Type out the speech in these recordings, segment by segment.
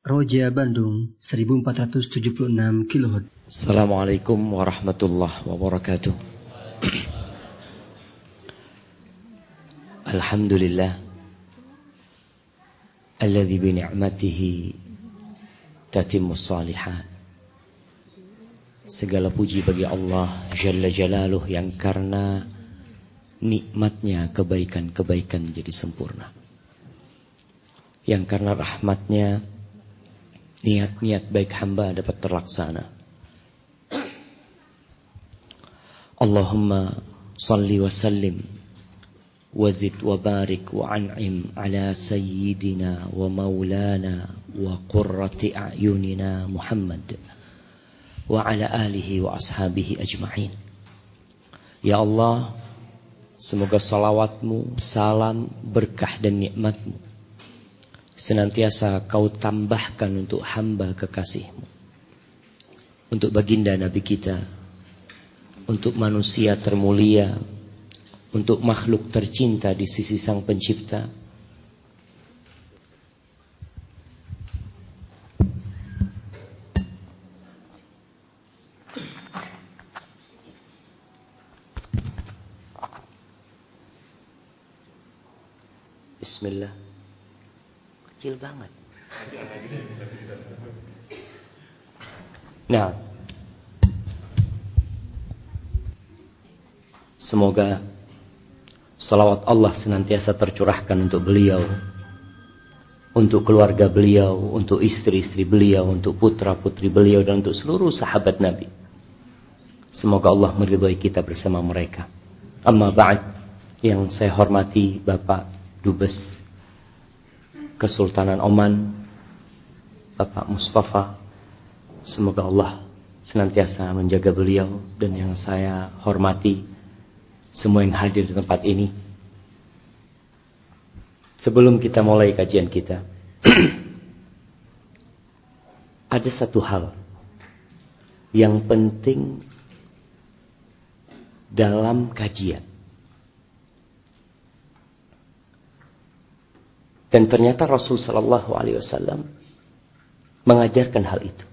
Roja Bandung 1476 kHz. Assalamualaikum warahmatullahi wabarakatuh. Alhamdulillah alladzi bi ni'matihi tatimmu salihat. Segala puji bagi Allah Jalla Jalaluh yang karena nikmatnya kebaikan-kebaikan menjadi sempurna. Yang karena rahmatnya niat-niat baik hamba dapat terlaksana. Allahumma salli wa sallim wazid wa barik wa an'im ala sayyidina wa maulana wa qurrati a'yunina Muhammad wa ala alihi wa ashabihi ajma'in. Ya Allah, semoga salawatmu, salam, berkah dan nikmatmu senantiasa kau tambahkan untuk hamba kekasihmu. Untuk baginda Nabi kita. Untuk manusia termulia. Untuk makhluk tercinta di sisi sang pencipta. Bismillah kecil banget. Nah, semoga salawat Allah senantiasa tercurahkan untuk beliau, untuk keluarga beliau, untuk istri-istri beliau, untuk putra-putri beliau, dan untuk seluruh sahabat Nabi. Semoga Allah meridhai kita bersama mereka. Amma ba'd, yang saya hormati Bapak Dubes Kesultanan Oman, Bapak Mustafa. Semoga Allah senantiasa menjaga beliau dan yang saya hormati semua yang hadir di tempat ini. Sebelum kita mulai kajian kita, ada satu hal yang penting dalam kajian. Dan ternyata Rasul Shallallahu Alaihi Wasallam mengajarkan hal itu.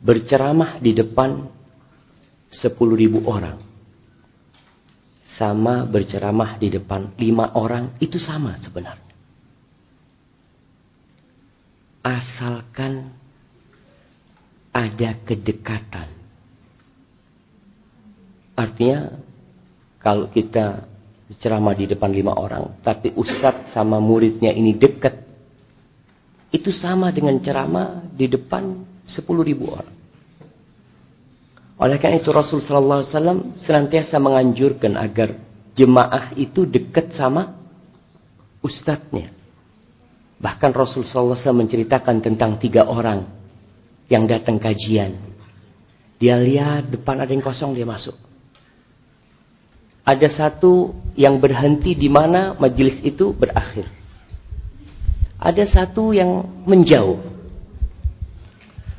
Berceramah di depan sepuluh ribu orang. Sama berceramah di depan lima orang itu sama sebenarnya. Asalkan ada kedekatan. Artinya kalau kita ceramah di depan lima orang, tapi ustadz sama muridnya ini dekat, itu sama dengan ceramah di depan sepuluh ribu orang. Oleh karena itu Rasul Sallallahu Alaihi Wasallam senantiasa menganjurkan agar jemaah itu dekat sama ustadznya. Bahkan Rasul Sallallahu Alaihi Wasallam menceritakan tentang tiga orang yang datang kajian. Dia lihat depan ada yang kosong dia masuk ada satu yang berhenti di mana majelis itu berakhir. Ada satu yang menjauh.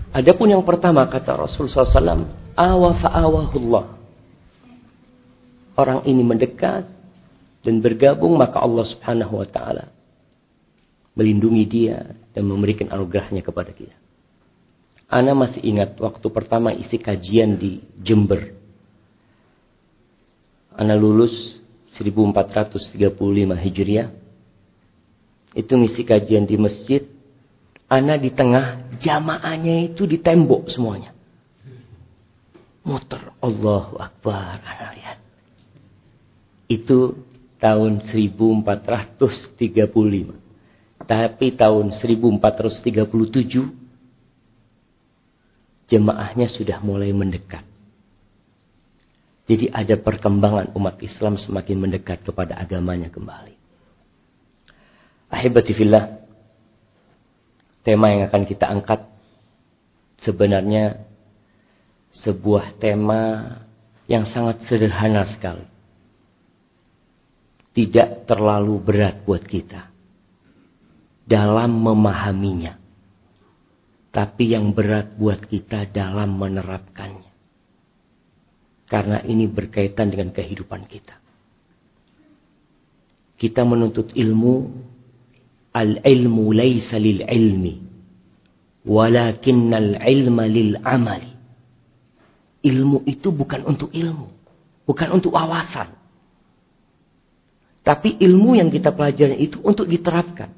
Adapun yang pertama kata Rasul SAW, awa fa'awahullah. Orang ini mendekat dan bergabung maka Allah Subhanahu wa taala melindungi dia dan memberikan anugerahnya kepada kita. Ana masih ingat waktu pertama isi kajian di Jember Ana lulus 1435 Hijriah. Itu ngisi kajian di masjid. Ana di tengah, jamaahnya itu di tembok semuanya. Muter. Allahu Akbar. Ana lihat. Itu tahun 1435. Tapi tahun 1437 jemaahnya sudah mulai mendekat. Jadi ada perkembangan umat Islam semakin mendekat kepada agamanya kembali. Ahibati fillah, tema yang akan kita angkat sebenarnya sebuah tema yang sangat sederhana sekali. Tidak terlalu berat buat kita dalam memahaminya. Tapi yang berat buat kita dalam menerapkannya. Karena ini berkaitan dengan kehidupan kita. Kita menuntut ilmu Al-ilmu laysa lil ilmi. Walakinnal ilma lil amali. Ilmu itu bukan untuk ilmu. Bukan untuk wawasan. Tapi ilmu yang kita pelajari itu untuk diterapkan.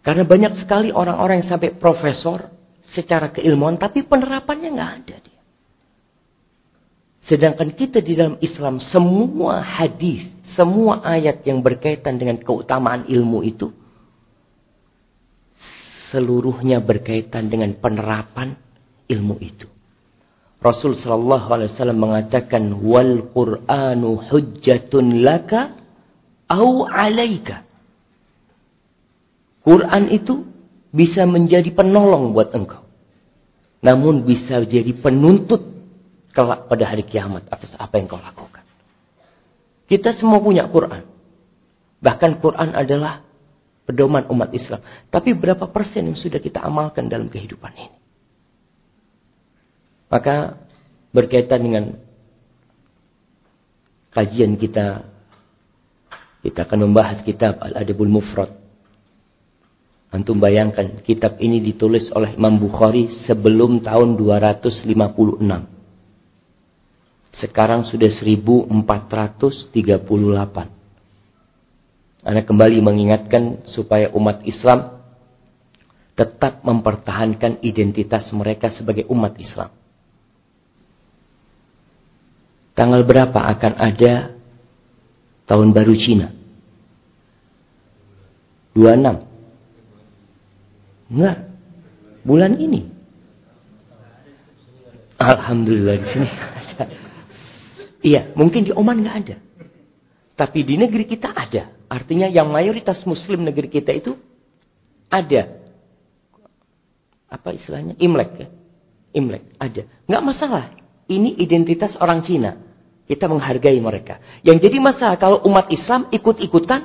Karena banyak sekali orang-orang yang sampai profesor secara keilmuan, tapi penerapannya nggak ada dia. Sedangkan kita di dalam Islam, semua hadis, semua ayat yang berkaitan dengan keutamaan ilmu itu, seluruhnya berkaitan dengan penerapan ilmu itu. Rasul sallallahu alaihi wasallam mengatakan wal Qur'anu hujjatun laka au alaika. Quran itu bisa menjadi penolong buat engkau. Namun bisa jadi penuntut kelak pada hari kiamat atas apa yang kau lakukan. Kita semua punya Quran. Bahkan Quran adalah pedoman umat Islam. Tapi berapa persen yang sudah kita amalkan dalam kehidupan ini? Maka berkaitan dengan kajian kita, kita akan membahas kitab Al-Adabul Mufrad. Antum bayangkan, kitab ini ditulis oleh Imam Bukhari sebelum tahun 256. Sekarang sudah 1438. Anda kembali mengingatkan supaya umat Islam tetap mempertahankan identitas mereka sebagai umat Islam. Tanggal berapa akan ada tahun baru Cina? 26. Enggak. Bulan ini. Alhamdulillah di sini ada. Iya, mungkin di Oman nggak ada. Tapi di negeri kita ada. Artinya yang mayoritas muslim negeri kita itu ada. Apa istilahnya? Imlek ya. Imlek, ada. Nggak masalah. Ini identitas orang Cina. Kita menghargai mereka. Yang jadi masalah kalau umat Islam ikut-ikutan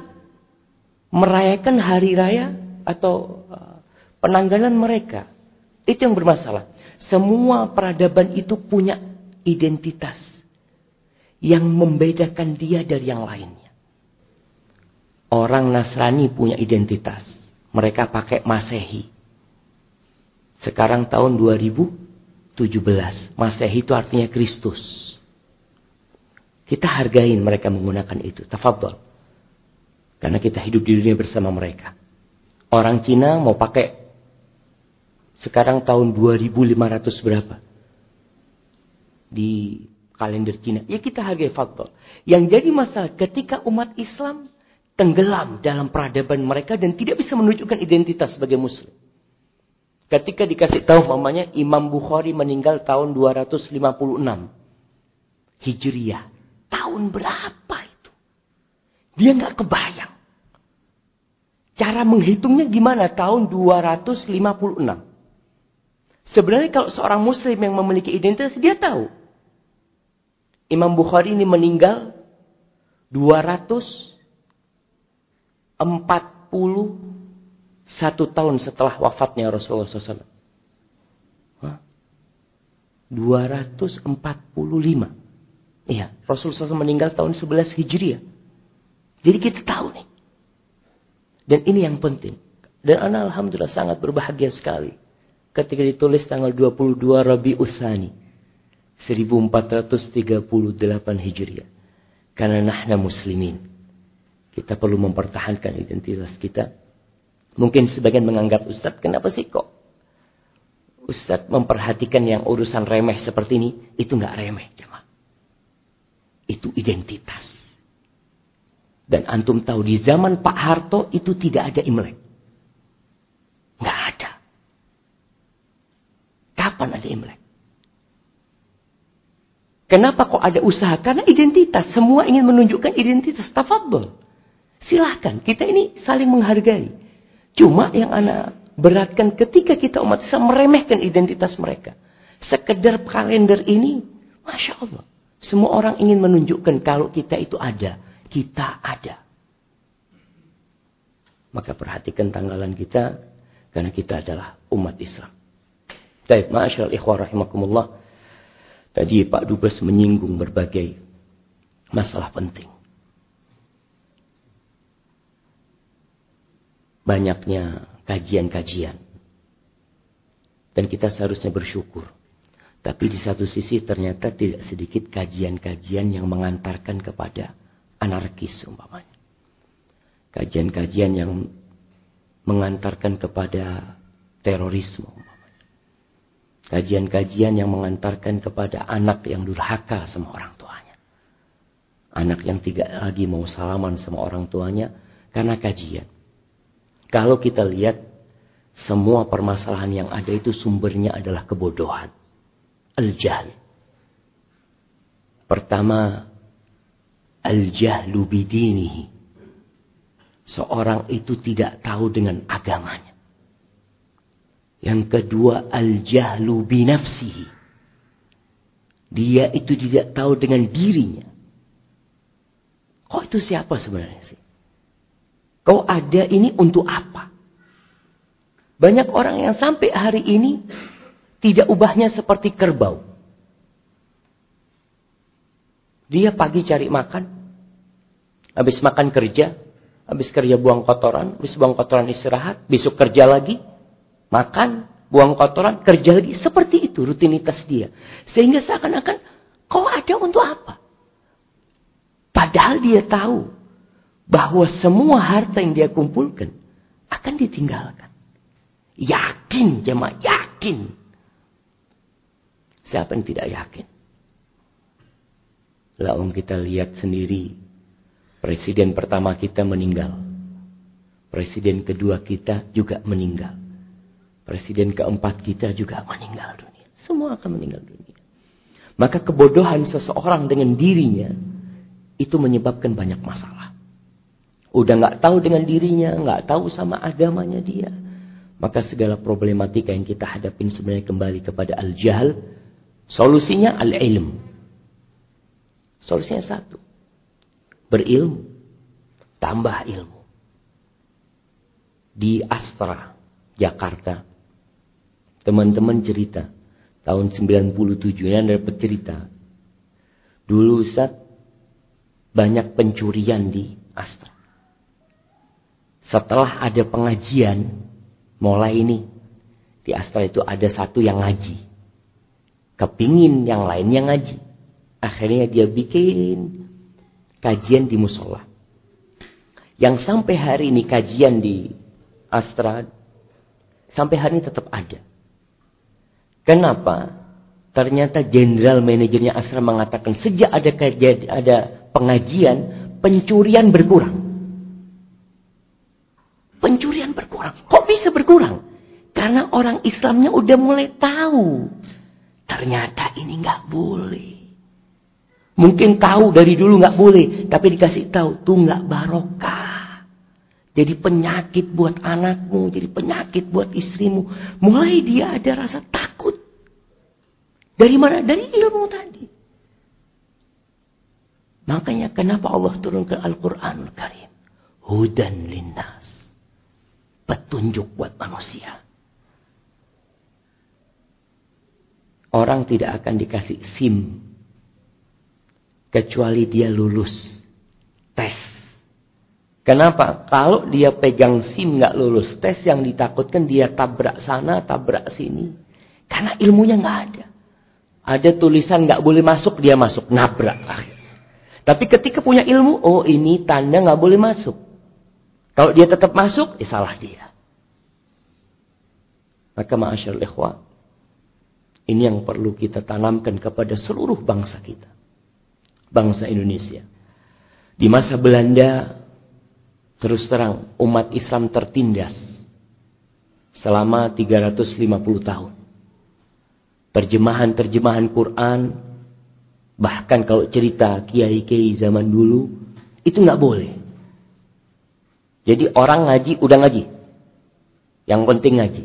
merayakan hari raya atau uh, penanggalan mereka. Itu yang bermasalah. Semua peradaban itu punya identitas yang membedakan dia dari yang lainnya. Orang Nasrani punya identitas. Mereka pakai Masehi. Sekarang tahun 2017. Masehi itu artinya Kristus. Kita hargain mereka menggunakan itu. Tafadhol. Karena kita hidup di dunia bersama mereka. Orang Cina mau pakai sekarang tahun 2500 berapa? Di kalender Cina. Ya kita hargai faktor. Yang jadi masalah ketika umat Islam tenggelam dalam peradaban mereka dan tidak bisa menunjukkan identitas sebagai muslim. Ketika dikasih tahu mamanya Imam Bukhari meninggal tahun 256 Hijriah. Tahun berapa itu? Dia nggak kebayang. Cara menghitungnya gimana? Tahun 256. Sebenarnya kalau seorang muslim yang memiliki identitas, dia tahu. Imam Bukhari ini meninggal 241 tahun setelah wafatnya Rasulullah SAW. 245. Iya, Rasulullah SAW meninggal tahun 11 Hijriah. Jadi kita tahu nih. Dan ini yang penting. Dan anak Alhamdulillah sangat berbahagia sekali. Ketika ditulis tanggal 22 Rabi Uthani. 1438 Hijriah. Karena nahna muslimin. Kita perlu mempertahankan identitas kita. Mungkin sebagian menganggap Ustadz kenapa sih kok Ustadz memperhatikan yang urusan remeh seperti ini. Itu nggak remeh jemaah itu identitas. Dan antum tahu di zaman Pak Harto itu tidak ada Imlek. Nggak ada. Kapan ada Imlek? Kenapa kok ada usaha? Karena identitas. Semua ingin menunjukkan identitas. Tafadol. Silahkan. Kita ini saling menghargai. Cuma yang anak beratkan ketika kita umat Islam meremehkan identitas mereka. Sekedar kalender ini. Masya Allah. Semua orang ingin menunjukkan kalau kita itu ada. Kita ada. Maka perhatikan tanggalan kita. Karena kita adalah umat Islam. Baik, ma'asyal ikhwah rahimakumullah. Tadi Pak Dubes menyinggung berbagai masalah penting. banyaknya kajian-kajian. Dan kita seharusnya bersyukur. Tapi di satu sisi ternyata tidak sedikit kajian-kajian yang mengantarkan kepada anarkis umpamanya. Kajian-kajian yang mengantarkan kepada terorisme. Kajian-kajian yang mengantarkan kepada anak yang durhaka sama orang tuanya. Anak yang tidak lagi mau salaman sama orang tuanya karena kajian. Kalau kita lihat semua permasalahan yang ada itu sumbernya adalah kebodohan. Al-jahl. Pertama, al-jahlu bidinihi. Seorang itu tidak tahu dengan agamanya. Yang kedua, al-jahlu binafsihi. Dia itu tidak tahu dengan dirinya. Kok itu siapa sebenarnya sih? Kau ada ini untuk apa? Banyak orang yang sampai hari ini tidak ubahnya seperti kerbau. Dia pagi cari makan, habis makan kerja, habis kerja buang kotoran, habis buang kotoran istirahat, besok kerja lagi, makan, buang kotoran, kerja lagi. Seperti itu rutinitas dia. Sehingga seakan-akan kau ada untuk apa? Padahal dia tahu bahwa semua harta yang dia kumpulkan akan ditinggalkan. Yakin jemaah, yakin. Siapa yang tidak yakin? Lalu kita lihat sendiri, presiden pertama kita meninggal. Presiden kedua kita juga meninggal. Presiden keempat kita juga meninggal dunia. Semua akan meninggal dunia. Maka kebodohan seseorang dengan dirinya itu menyebabkan banyak masalah. Udah nggak tahu dengan dirinya, nggak tahu sama agamanya dia. Maka segala problematika yang kita hadapin sebenarnya kembali kepada al-jahl. Solusinya al-ilm. Solusinya satu. Berilmu. Tambah ilmu. Di Astra, Jakarta. Teman-teman cerita. Tahun 97 ini ada cerita. Dulu Ustaz, banyak pencurian di Astra setelah ada pengajian, mulai ini di Astra itu ada satu yang ngaji. Kepingin yang lainnya ngaji. Akhirnya dia bikin kajian di musola. Yang sampai hari ini kajian di Astra, sampai hari ini tetap ada. Kenapa? Ternyata jenderal manajernya Astra mengatakan sejak ada kajian, ada pengajian, pencurian berkurang. Pencurian berkurang. Kok bisa berkurang? Karena orang Islamnya udah mulai tahu. Ternyata ini nggak boleh. Mungkin tahu dari dulu nggak boleh, tapi dikasih tahu tuh nggak barokah. Jadi penyakit buat anakmu, jadi penyakit buat istrimu. Mulai dia ada rasa takut. Dari mana? Dari ilmu tadi. Makanya kenapa Allah turunkan Al-Quranul Karim? Hudan linnas petunjuk buat manusia. Orang tidak akan dikasih SIM kecuali dia lulus tes. Kenapa? Kalau dia pegang SIM nggak lulus tes yang ditakutkan dia tabrak sana, tabrak sini. Karena ilmunya nggak ada. Ada tulisan nggak boleh masuk, dia masuk nabrak. Tapi ketika punya ilmu, oh ini tanda nggak boleh masuk. Kalau dia tetap masuk, ya salah dia. Maka ma'asyar ikhwa, ini yang perlu kita tanamkan kepada seluruh bangsa kita. Bangsa Indonesia. Di masa Belanda, terus terang umat Islam tertindas selama 350 tahun. Terjemahan-terjemahan Quran, bahkan kalau cerita kiai-kiai zaman dulu, itu nggak boleh. Jadi orang ngaji udah ngaji. Yang penting ngaji.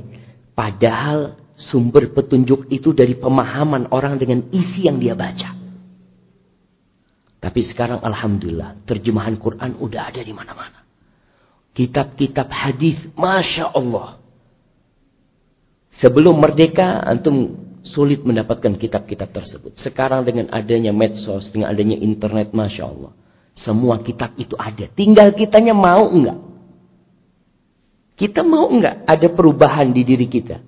Padahal sumber petunjuk itu dari pemahaman orang dengan isi yang dia baca. Tapi sekarang Alhamdulillah terjemahan Quran udah ada di mana-mana. Kitab-kitab hadis, Masya Allah. Sebelum merdeka, antum sulit mendapatkan kitab-kitab tersebut. Sekarang dengan adanya medsos, dengan adanya internet, Masya Allah. Semua kitab itu ada. Tinggal kitanya mau enggak. Kita mau nggak ada perubahan di diri kita?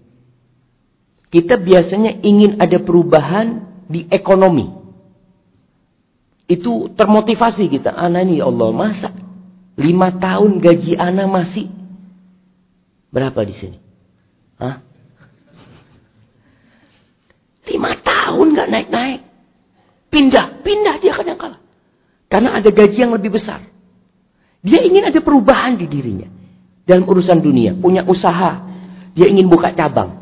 Kita biasanya ingin ada perubahan di ekonomi. Itu termotivasi kita. Anak ini ya Allah masa lima tahun gaji anak masih berapa di sini? Hah? Lima tahun nggak naik-naik. Pindah, pindah dia kadang kala. Karena ada gaji yang lebih besar. Dia ingin ada perubahan di dirinya. Dalam urusan dunia. Punya usaha. Dia ingin buka cabang.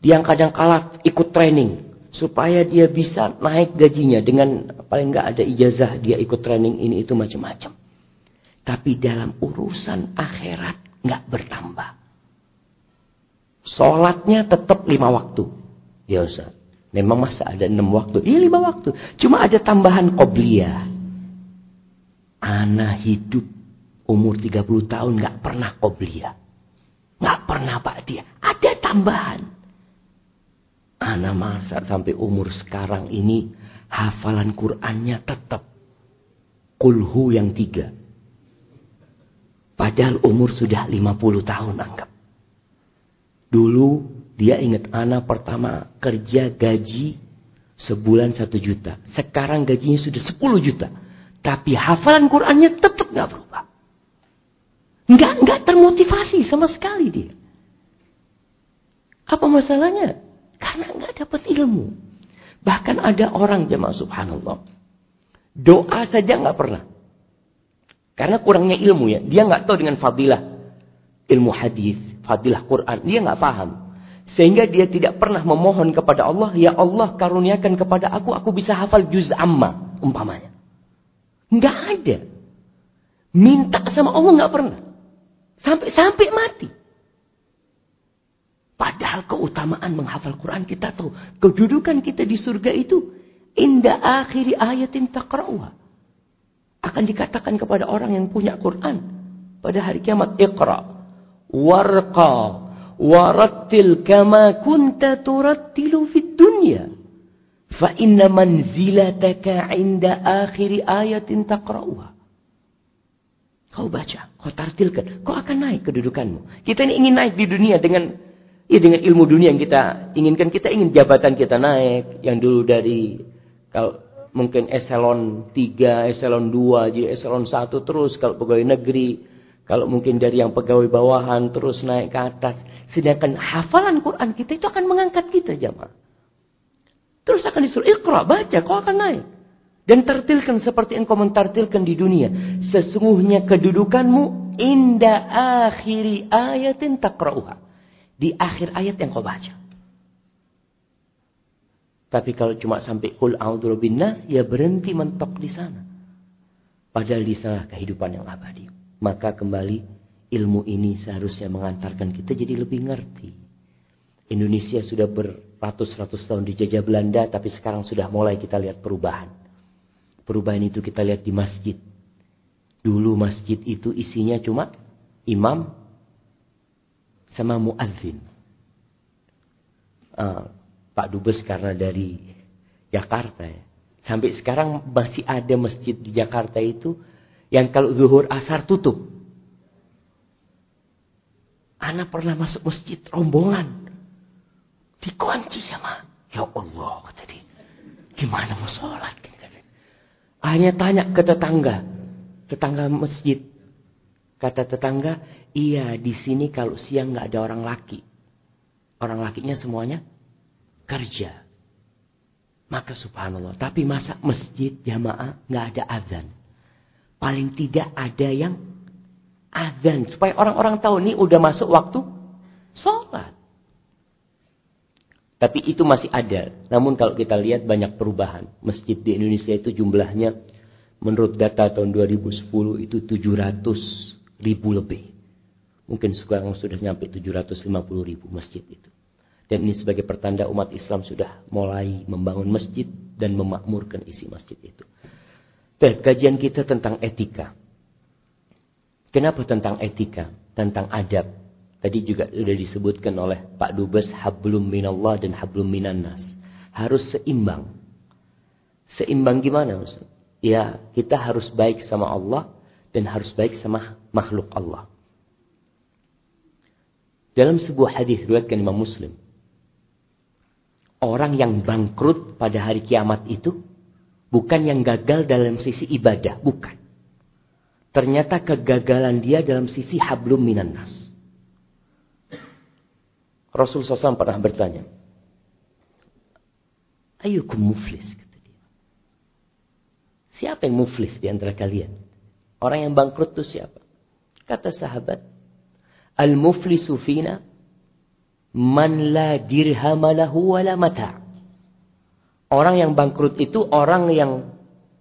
Dia yang kadang kala ikut training. Supaya dia bisa naik gajinya. Dengan paling nggak ada ijazah. Dia ikut training ini itu macam-macam. Tapi dalam urusan akhirat nggak bertambah. Sholatnya tetap lima waktu. Ya Ustaz. Memang masa ada enam waktu? Iya lima waktu. Cuma ada tambahan qobliyah. Anak hidup umur 30 tahun nggak pernah qobliyah. Nggak pernah Pak dia. Ada tambahan. Anak masa sampai umur sekarang ini hafalan Qur'annya tetap kulhu yang tiga. Padahal umur sudah 50 tahun anggap. Dulu dia ingat anak pertama kerja gaji sebulan satu juta. Sekarang gajinya sudah sepuluh juta. Tapi hafalan Qurannya tetap nggak berubah. Nggak nggak termotivasi sama sekali dia. Apa masalahnya? Karena nggak dapat ilmu. Bahkan ada orang jemaah subhanallah. Doa saja nggak pernah. Karena kurangnya ilmu ya. Dia nggak tahu dengan fadilah ilmu hadis, fadilah Quran. Dia nggak paham. Sehingga dia tidak pernah memohon kepada Allah, Ya Allah karuniakan kepada aku, aku bisa hafal juz amma, umpamanya. Nggak ada. Minta sama Allah nggak pernah. Sampai sampai mati. Padahal keutamaan menghafal Quran kita tahu. Kedudukan kita di surga itu. Indah akhiri ayatin takra'uha. Akan dikatakan kepada orang yang punya Quran. Pada hari kiamat. Iqra. Warqa warattil kama kunta turattilu fid dunya. Fa inna manzilataka inda akhiri ayatin taqra'uha. Kau baca kau tartilkan kau akan naik kedudukanmu. Kita ini ingin naik di dunia dengan ya dengan ilmu dunia yang kita inginkan. Kita ingin jabatan kita naik. Yang dulu dari kalau mungkin eselon 3 eselon 2 jadi eselon 1 terus. Kalau pegawai negeri kalau mungkin dari yang pegawai bawahan terus naik ke atas Sedangkan hafalan Quran kita itu akan mengangkat kita jamaah. Terus akan disuruh ikra, baca, kau akan naik. Dan tertilkan seperti engkau mentartilkan di dunia. Sesungguhnya kedudukanmu inda akhiri ayatin takra'uha. Di akhir ayat yang kau baca. Tapi kalau cuma sampai kul a'udhu nas, ya berhenti mentok di sana. Padahal di sana kehidupan yang abadi. Maka kembali ilmu ini seharusnya mengantarkan kita jadi lebih ngerti. Indonesia sudah beratus-ratus tahun dijajah Belanda, tapi sekarang sudah mulai kita lihat perubahan. Perubahan itu kita lihat di masjid. Dulu masjid itu isinya cuma imam sama muadzin. Uh, Pak Dubes karena dari Jakarta ya. Sampai sekarang masih ada masjid di Jakarta itu yang kalau zuhur asar tutup. Anak pernah masuk masjid rombongan. Dikunci sama. Ya Allah. Jadi gimana mau sholat? Akhirnya tanya ke tetangga. Tetangga masjid. Kata tetangga, iya di sini kalau siang nggak ada orang laki. Orang lakinya semuanya kerja. Maka subhanallah. Tapi masa masjid jamaah nggak ada azan. Paling tidak ada yang Azan. Supaya orang-orang tahu ini udah masuk waktu sholat. Tapi itu masih ada. Namun kalau kita lihat banyak perubahan. Masjid di Indonesia itu jumlahnya menurut data tahun 2010 itu 700 ribu lebih. Mungkin sekarang sudah nyampe 750 ribu masjid itu. Dan ini sebagai pertanda umat Islam sudah mulai membangun masjid dan memakmurkan isi masjid itu. Dan kajian kita tentang etika. Kenapa tentang etika, tentang adab? Tadi juga sudah disebutkan oleh Pak Dubes hablum minallah dan hablum minannas. Harus seimbang. Seimbang gimana? Ya, kita harus baik sama Allah dan harus baik sama makhluk Allah. Dalam sebuah hadis riwayatkan Imam Muslim. Orang yang bangkrut pada hari kiamat itu bukan yang gagal dalam sisi ibadah, bukan. Ternyata kegagalan dia dalam sisi hablum minan nas. Rasul SAW pernah bertanya, Ayukum muflis? Kata dia. Siapa yang muflis di antara kalian? Orang yang bangkrut itu siapa? Kata sahabat, Al-muflisu fina man la dirhama lahu wala mata. Orang yang bangkrut itu orang yang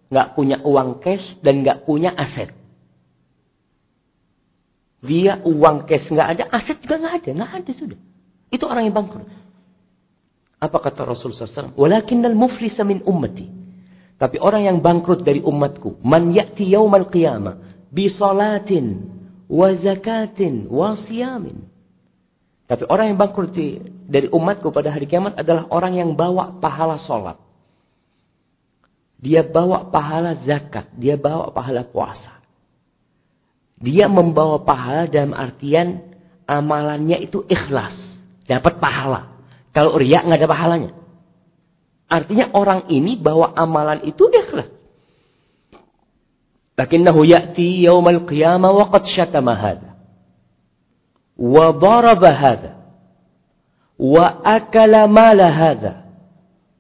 nggak punya uang cash dan nggak punya aset. Dia uang cash nggak ada, aset juga nggak ada, nggak ada sudah. Itu orang yang bangkrut. Apa kata Rasul SAW? Walakinnal muflisa min ummati. Tapi orang yang bangkrut dari umatku. Man ya'ti yawmal qiyamah. Bi salatin. Wa zakatin. Wa siyamin. Tapi orang yang bangkrut dari umatku pada hari kiamat adalah orang yang bawa pahala sholat. Dia bawa pahala zakat. Dia bawa pahala puasa. Dia membawa pahala dalam artian amalannya itu ikhlas. Dapat pahala. Kalau riak nggak ada pahalanya. Artinya orang ini bawa amalan itu ikhlas. Lakinnahu ya'ti yawmal qiyamah wa qad syatama hadha. Wa daraba hadha. Wa akala mala hadha.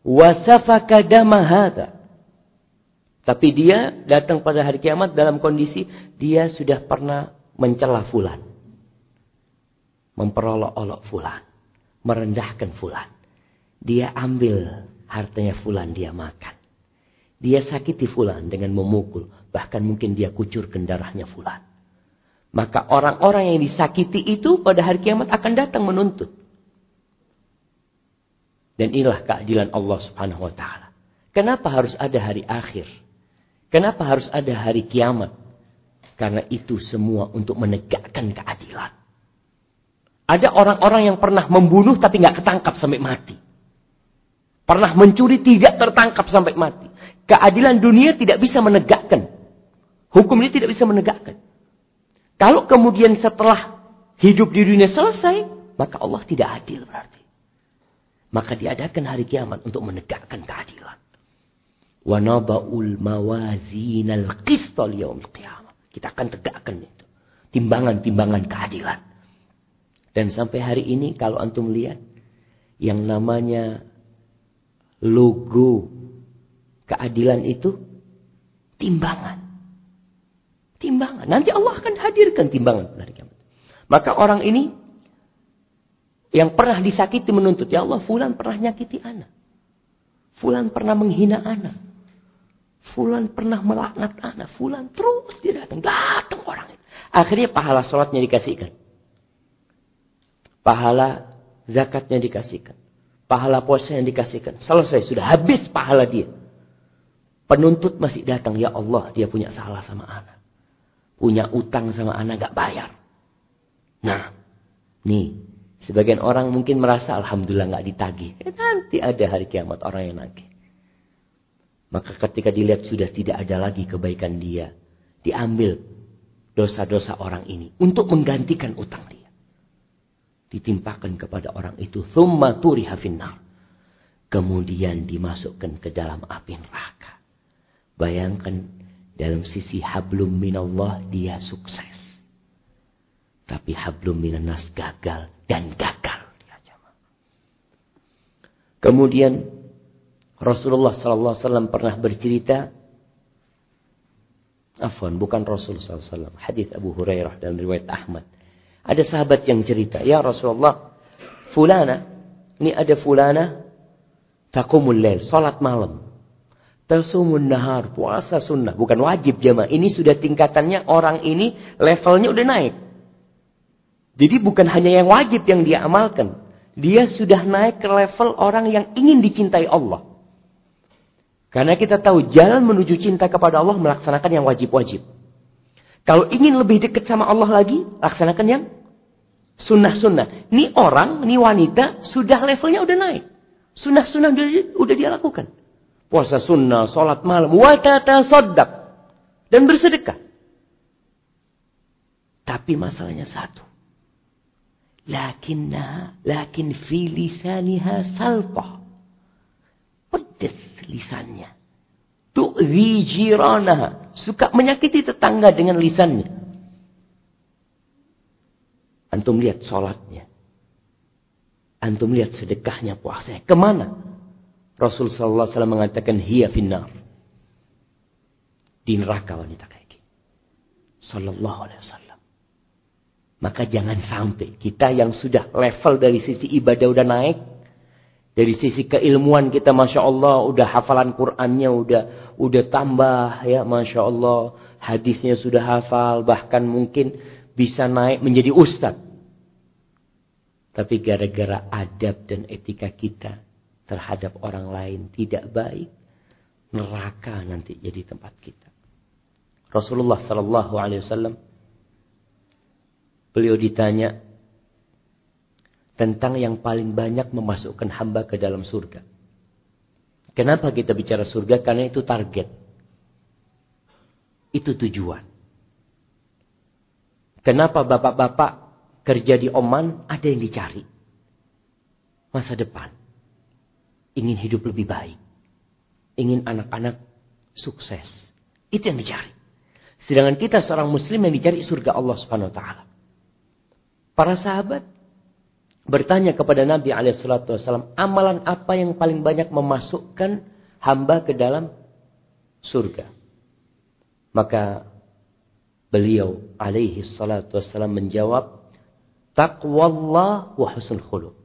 Wa safaka dama hadha. Tapi dia datang pada hari kiamat dalam kondisi dia sudah pernah mencela fulan. Memperolok-olok fulan. Merendahkan fulan. Dia ambil hartanya fulan dia makan. Dia sakiti fulan dengan memukul. Bahkan mungkin dia kucurkan darahnya fulan. Maka orang-orang yang disakiti itu pada hari kiamat akan datang menuntut. Dan inilah keadilan Allah subhanahu wa ta'ala. Kenapa harus ada hari akhir? Kenapa harus ada hari kiamat? Karena itu semua untuk menegakkan keadilan. Ada orang-orang yang pernah membunuh tapi nggak ketangkap sampai mati. Pernah mencuri tidak tertangkap sampai mati. Keadilan dunia tidak bisa menegakkan. Hukum ini tidak bisa menegakkan. Kalau kemudian setelah hidup di dunia selesai, maka Allah tidak adil berarti. Maka diadakan hari kiamat untuk menegakkan keadilan wa naba'ul mawazinal qista liyaumil qiyamah. Kita akan tegakkan itu. Timbangan-timbangan keadilan. Dan sampai hari ini kalau antum lihat yang namanya logo keadilan itu timbangan. Timbangan. Nanti Allah akan hadirkan timbangan hari kiamat. Maka orang ini yang pernah disakiti menuntut, ya Allah, fulan pernah nyakiti anak. Fulan pernah menghina anak. Fulan pernah melaknat anak. Fulan terus dia datang. Datang orang itu. Akhirnya pahala sholatnya dikasihkan. Pahala zakatnya dikasihkan. Pahala puasanya dikasihkan. Selesai. Sudah habis pahala dia. Penuntut masih datang. Ya Allah dia punya salah sama anak. Punya utang sama anak gak bayar. Nah. Nih. Sebagian orang mungkin merasa Alhamdulillah gak ditagih. Eh, nanti ada hari kiamat orang yang nagih. Maka ketika dilihat sudah tidak ada lagi kebaikan dia. Diambil dosa-dosa orang ini. Untuk menggantikan utang dia. Ditimpakan kepada orang itu. Thumma turiha finnar. Kemudian dimasukkan ke dalam api neraka. Bayangkan dalam sisi hablum minallah dia sukses. Tapi hablum minanas gagal dan gagal. Kemudian Rasulullah sallallahu alaihi wasallam pernah bercerita Afwan, bukan Rasul SAW. Hadis Abu Hurairah dan riwayat Ahmad. Ada sahabat yang cerita, Ya Rasulullah, fulana, ini ada fulana, takumul lail, salat malam. Tasumun nahar, puasa sunnah. Bukan wajib jamaah. Ini sudah tingkatannya orang ini levelnya udah naik. Jadi bukan hanya yang wajib yang dia amalkan. Dia sudah naik ke level orang yang ingin dicintai Allah. Karena kita tahu jalan menuju cinta kepada Allah melaksanakan yang wajib-wajib. Kalau ingin lebih dekat sama Allah lagi, laksanakan yang sunnah-sunnah. Ini orang, ini wanita, sudah levelnya udah naik. Sunnah-sunnah udah, udah dia lakukan. Puasa sunnah, sholat malam, watata sodak. Dan bersedekah. Tapi masalahnya satu. Lakinnaha, lakin fi lisaniha salpah. Pedes lisannya. Tu'zi jiranaha. Suka menyakiti tetangga dengan lisannya. Antum lihat sholatnya. Antum lihat sedekahnya puasanya. Ke mana? Rasul Sallallahu Alaihi Wasallam mengatakan hiya finnar. Di neraka wanita kayak gini. Sallallahu Alaihi Wasallam. Maka jangan sampai kita yang sudah level dari sisi ibadah udah naik. Dari sisi keilmuan kita Masya Allah. Udah hafalan Qurannya udah udah tambah ya Masya Allah. Hadisnya sudah hafal. Bahkan mungkin bisa naik menjadi ustadz. Tapi gara-gara adab dan etika kita terhadap orang lain tidak baik, neraka nanti jadi tempat kita. Rasulullah Sallallahu Alaihi Wasallam beliau ditanya tentang yang paling banyak memasukkan hamba ke dalam surga. Kenapa kita bicara surga? Karena itu target. Itu tujuan. Kenapa bapak-bapak kerja di Oman ada yang dicari? Masa depan ingin hidup lebih baik. Ingin anak-anak sukses. Itu yang dicari. Sedangkan kita seorang muslim yang dicari surga Allah Subhanahu wa taala. Para sahabat bertanya kepada Nabi alaihi amalan apa yang paling banyak memasukkan hamba ke dalam surga? Maka beliau alaihi salatu menjawab, taqwallah wa husnul khuluq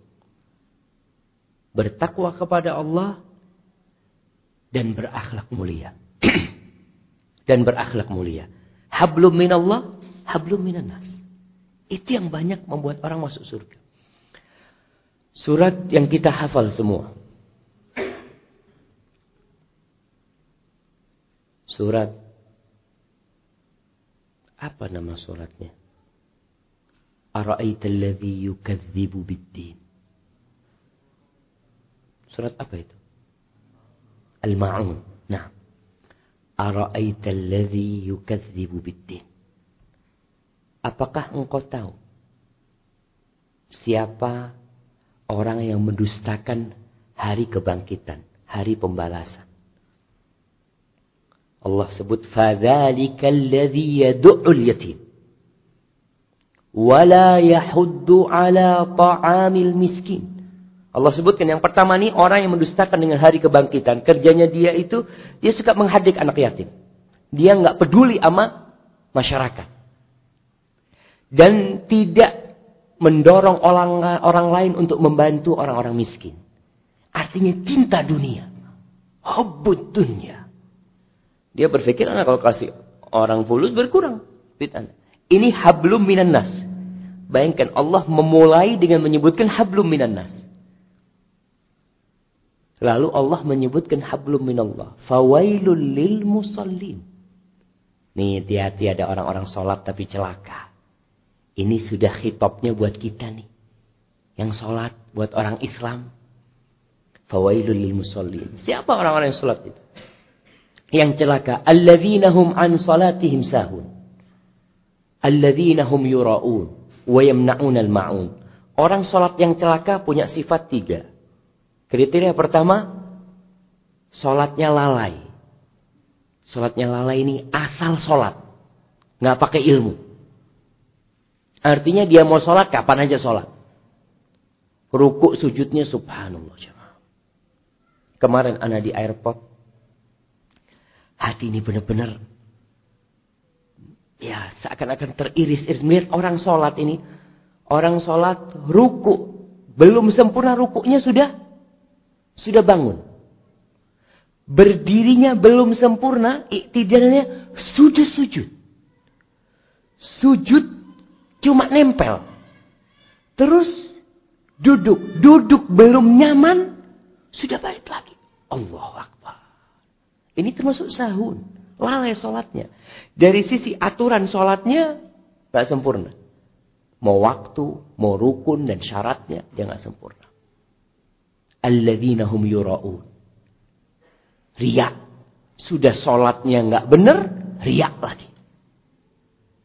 bertakwa kepada Allah dan berakhlak mulia. dan berakhlak mulia. Hablum minallah, hablum minanas. Itu yang banyak membuat orang masuk surga. Surat yang kita hafal semua. Surat apa nama suratnya? Ara'aita alladhi yukadzibu bid-din. Surat apa itu? Al-Ma'un. Nah. Ara'aita alladhi yukadzibu biddin. Apakah engkau tahu siapa orang yang mendustakan hari kebangkitan, hari pembalasan? Allah sebut fadzalika alladhi yad'ul yatim wala yahuddu ala ta'amil miskin Allah sebutkan yang pertama nih orang yang mendustakan dengan hari kebangkitan. Kerjanya dia itu, dia suka menghadik anak yatim. Dia nggak peduli sama masyarakat. Dan tidak mendorong orang, orang lain untuk membantu orang-orang miskin. Artinya cinta dunia. Hubbud dunia. Dia berpikir, anak kalau kasih orang fulus berkurang. Ini hablum minan nas. Bayangkan Allah memulai dengan menyebutkan hablum minan nas. Lalu Allah menyebutkan hablum minallah. Fawailul lil musallin. Nih hati-hati ada orang-orang sholat tapi celaka. Ini sudah hitopnya buat kita nih. Yang sholat buat orang Islam. Fawailul lil musallin. Siapa orang-orang yang sholat itu? Yang celaka. Alladzina hum an salatihim sahun. Alladzina hum yura'un. Wa yamna'un al-ma'un. Orang sholat yang celaka punya sifat tiga. Kriteria pertama, sholatnya lalai. Sholatnya lalai ini asal sholat. Nggak pakai ilmu. Artinya dia mau sholat, kapan aja sholat. Rukuk sujudnya subhanallah. Kemarin anak di airport. Hati ini benar-benar. Ya seakan-akan teriris-iris. Melihat orang sholat ini. Orang sholat ruku. Belum sempurna rukuknya sudah sudah bangun. Berdirinya belum sempurna, iktidalnya sudah sujud. Sujud cuma nempel. Terus duduk, duduk belum nyaman, sudah balik lagi. Allah Akbar. Ini termasuk sahun. Lalai sholatnya. Dari sisi aturan sholatnya, gak sempurna. Mau waktu, mau rukun dan syaratnya, dia gak sempurna alladzina hum yura'un. Riak. Sudah sholatnya nggak benar, riak lagi.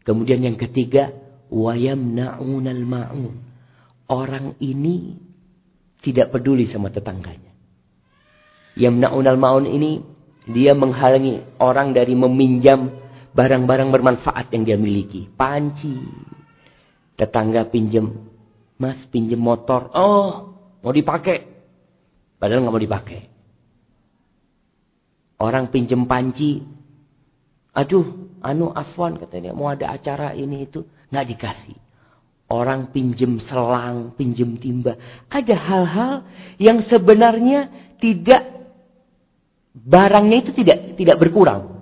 Kemudian yang ketiga, wayamna'unal ma'un. orang ini tidak peduli sama tetangganya. Yamna'unal ma'un ini dia menghalangi orang dari meminjam barang-barang bermanfaat yang dia miliki. Panci. Tetangga pinjam. Mas pinjam motor. Oh mau dipakai. Padahal nggak mau dipakai. Orang pinjam panci. Aduh, anu afwan katanya mau ada acara ini itu. Nggak dikasih. Orang pinjem selang, pinjem timba. Ada hal-hal yang sebenarnya tidak barangnya itu tidak tidak berkurang.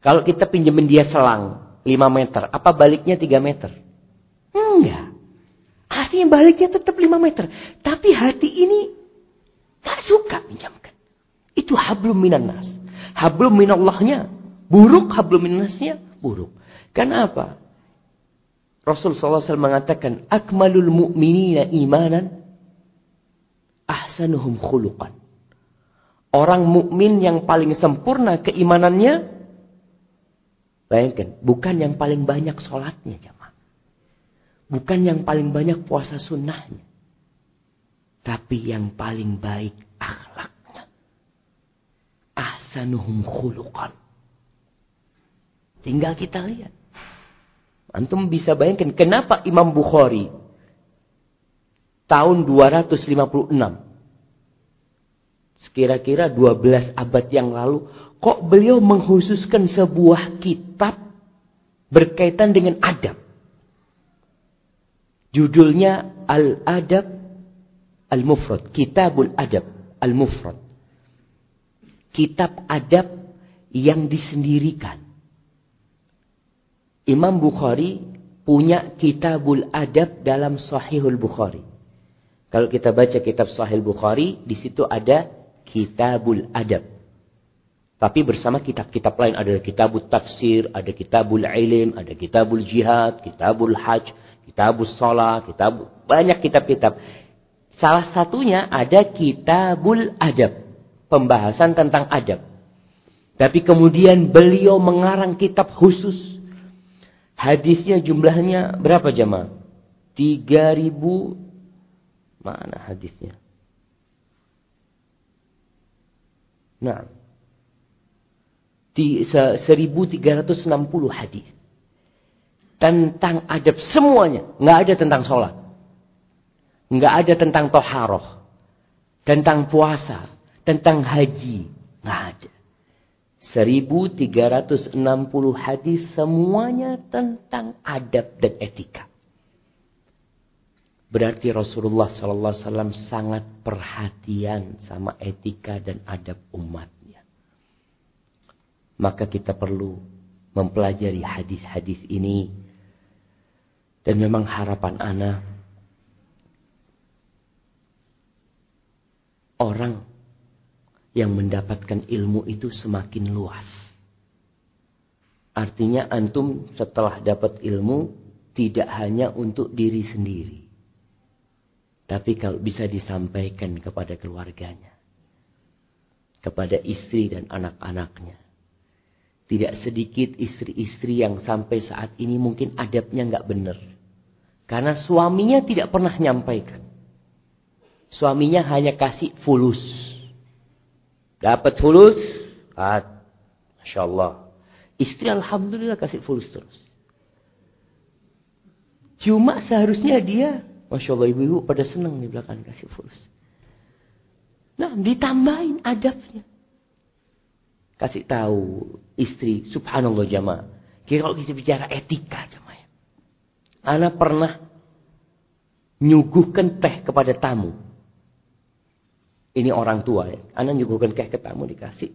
Kalau kita pinjemin dia selang 5 meter, apa baliknya 3 meter? Enggak. Artinya baliknya tetap 5 meter. Tapi hati ini gak suka pinjamkan. Itu hablum minan nas. Hablum minallahnya buruk, hablum minannasnya buruk. Karena apa? Rasul SAW mengatakan, Akmalul mu'minina imanan, ahsanuhum khuluqan. Orang mukmin yang paling sempurna keimanannya, bayangkan, bukan yang paling banyak sholatnya jamaah. Bukan yang paling banyak puasa sunnahnya. Tapi yang paling baik akhlaknya. Ahsanuhum khuluqan. Tinggal kita lihat. Antum bisa bayangkan kenapa Imam Bukhari tahun 256 sekira-kira 12 abad yang lalu kok beliau menghususkan sebuah kitab berkaitan dengan adab. Judulnya Al-Adab Al-Mufrad, Kitabul Adab Al-Mufrad. Kitab adab yang disendirikan. Imam Bukhari punya kitabul adab dalam Sahihul Bukhari. Kalau kita baca kitab Sahih Bukhari, di situ ada kitabul adab. Tapi bersama kitab-kitab lain ada kitabul tafsir, ada kitabul ilim, ada kitabul jihad, kitabul hajj, kitabul sholat, kitab banyak kitab-kitab. Salah satunya ada kitabul adab, pembahasan tentang adab. Tapi kemudian beliau mengarang kitab khusus Hadisnya jumlahnya berapa jemaah? 3000 mana hadisnya? Nah. 1360 hadis. Tentang adab semuanya. Nggak ada tentang sholat. Nggak ada tentang toharoh. Tentang puasa. Tentang haji. Nggak ada. 1360 hadis semuanya tentang adab dan etika. Berarti Rasulullah sallallahu alaihi wasallam sangat perhatian sama etika dan adab umatnya. Maka kita perlu mempelajari hadis-hadis ini dan memang harapan ana orang yang mendapatkan ilmu itu semakin luas. Artinya antum setelah dapat ilmu tidak hanya untuk diri sendiri. Tapi kalau bisa disampaikan kepada keluarganya. Kepada istri dan anak-anaknya. Tidak sedikit istri-istri yang sampai saat ini mungkin adabnya nggak benar. Karena suaminya tidak pernah nyampaikan. Suaminya hanya kasih fulus Dapat fulus. Ah, Masya Allah. Istri Alhamdulillah kasih fulus terus. Cuma seharusnya dia. Masya Allah ibu-ibu pada senang di belakang kasih fulus. Nah ditambahin adabnya. Kasih tahu istri. Subhanallah jamaah. Kira kalau kita bicara etika jamaah. Anak pernah nyuguhkan teh kepada tamu. Ini orang tua ya. Anak nyuguhkan keh ke tamu dikasih.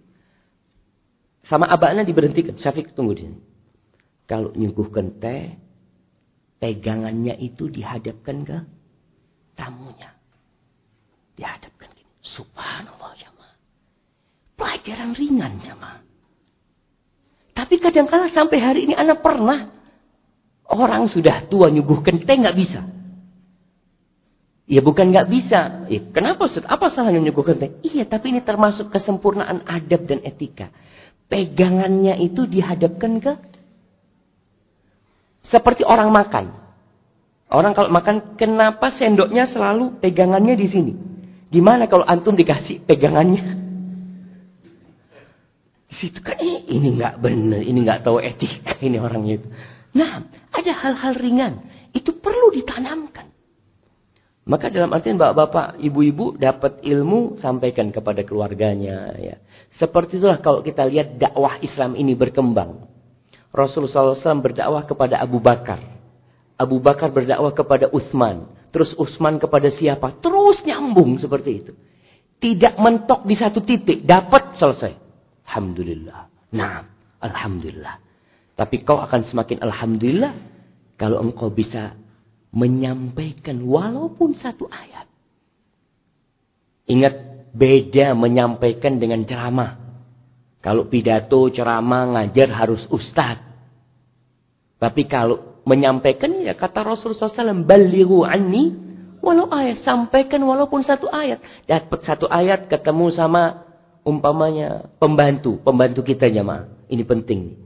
Sama abahnya diberhentikan. Syafiq tunggu di sini. Kalau nyuguhkan teh, pegangannya itu dihadapkan ke tamunya. Dihadapkan gini. Subhanallah jamaah. Pelajaran ringan jamaah. Tapi kadang-kala sampai hari ini anak pernah. Orang sudah tua nyuguhkan teh nggak bisa. Ya bukan nggak bisa. Ya, kenapa Ustaz? Apa salahnya menyuguhkan teh? Iya, tapi ini termasuk kesempurnaan adab dan etika. Pegangannya itu dihadapkan ke seperti orang makan. Orang kalau makan, kenapa sendoknya selalu pegangannya di sini? Gimana kalau antum dikasih pegangannya? Di situ kan ini nggak benar, ini nggak tahu etika ini orangnya itu. Nah, ada hal-hal ringan itu perlu ditanamkan. Maka dalam artian bapak-bapak, ibu-ibu dapat ilmu sampaikan kepada keluarganya. Ya. Seperti itulah kalau kita lihat dakwah Islam ini berkembang. Rasulullah SAW berdakwah kepada Abu Bakar. Abu Bakar berdakwah kepada Utsman. Terus Utsman kepada siapa? Terus nyambung seperti itu. Tidak mentok di satu titik. Dapat selesai. Alhamdulillah. Nah, Alhamdulillah. Tapi kau akan semakin Alhamdulillah. Kalau engkau bisa menyampaikan walaupun satu ayat. Ingat beda menyampaikan dengan ceramah. Kalau pidato, ceramah, ngajar harus ustad. Tapi kalau menyampaikan ya kata Rasulullah SAW, baliru anni walau ayat. Sampaikan walaupun satu ayat. Dapat satu ayat ketemu sama umpamanya pembantu. Pembantu kita jemaah. Ini penting.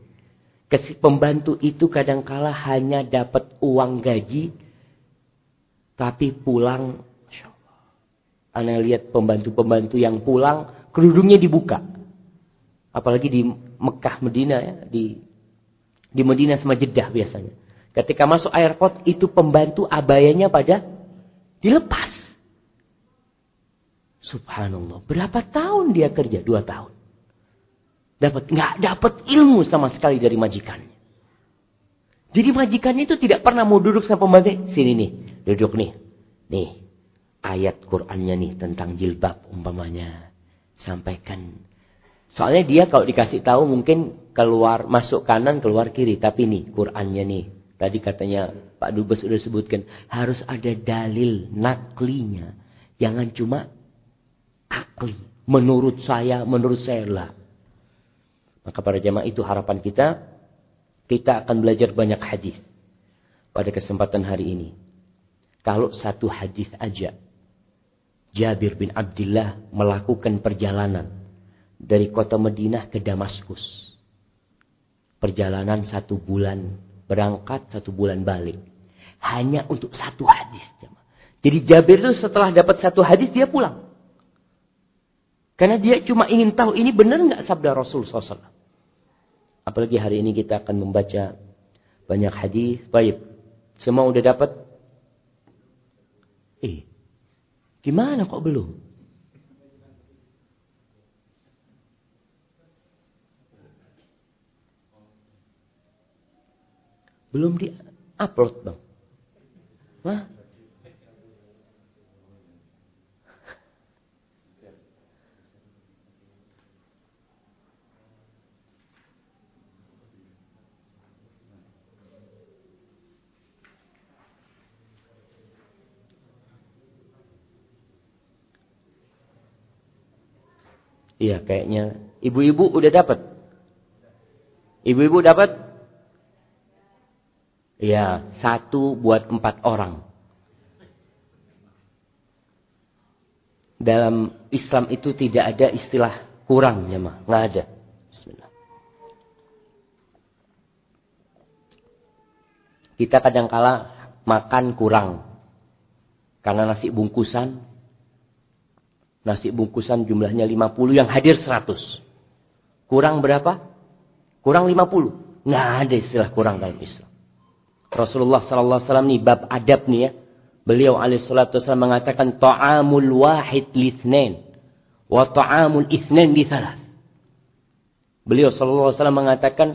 Pembantu itu kadangkala hanya dapat uang gaji tapi pulang, Masya. Anda lihat pembantu-pembantu yang pulang, kerudungnya dibuka. Apalagi di Mekah, Medina ya. Di, di Medina sama Jeddah biasanya. Ketika masuk airport, itu pembantu abayanya pada dilepas. Subhanallah. Berapa tahun dia kerja? Dua tahun. Dapat nggak dapat ilmu sama sekali dari majikannya. Jadi majikannya itu tidak pernah mau duduk sama pembantu. Sini nih, Duduk nih. Nih. Ayat Qur'annya nih tentang jilbab umpamanya. Sampaikan. Soalnya dia kalau dikasih tahu mungkin keluar masuk kanan keluar kiri. Tapi nih Qur'annya nih. Tadi katanya Pak Dubes sudah sebutkan. Harus ada dalil naklinya. Jangan cuma akli. Menurut saya, menurut saya lah. Maka para jamaah itu harapan kita. Kita akan belajar banyak hadis pada kesempatan hari ini. Kalau satu hadis aja. Jabir bin Abdullah melakukan perjalanan dari kota Madinah ke Damaskus. Perjalanan satu bulan berangkat, satu bulan balik. Hanya untuk satu hadis. Jadi Jabir itu setelah dapat satu hadis dia pulang. Karena dia cuma ingin tahu ini benar nggak sabda Rasul SAW. Apalagi hari ini kita akan membaca banyak hadis. Baik, semua udah dapat Eh, gimana kok belum? Belum di-upload bang. Hah? Iya kayaknya ibu-ibu udah dapat. Ibu-ibu dapat? Iya, satu buat empat orang. Dalam Islam itu tidak ada istilah kurang ya mah, nggak ada. Bismillah. Kita kadang kala makan kurang. Karena nasi bungkusan Nasi bungkusan jumlahnya 50 yang hadir 100. Kurang berapa? Kurang 50. Nggak ada istilah kurang dalam Islam. Rasulullah sallallahu alaihi bab adab nih ya. Beliau alaihi salatu wasallam mengatakan ta'amul wahid lithnain wa ta'amul ithnain li Beliau sallallahu alaihi wasallam mengatakan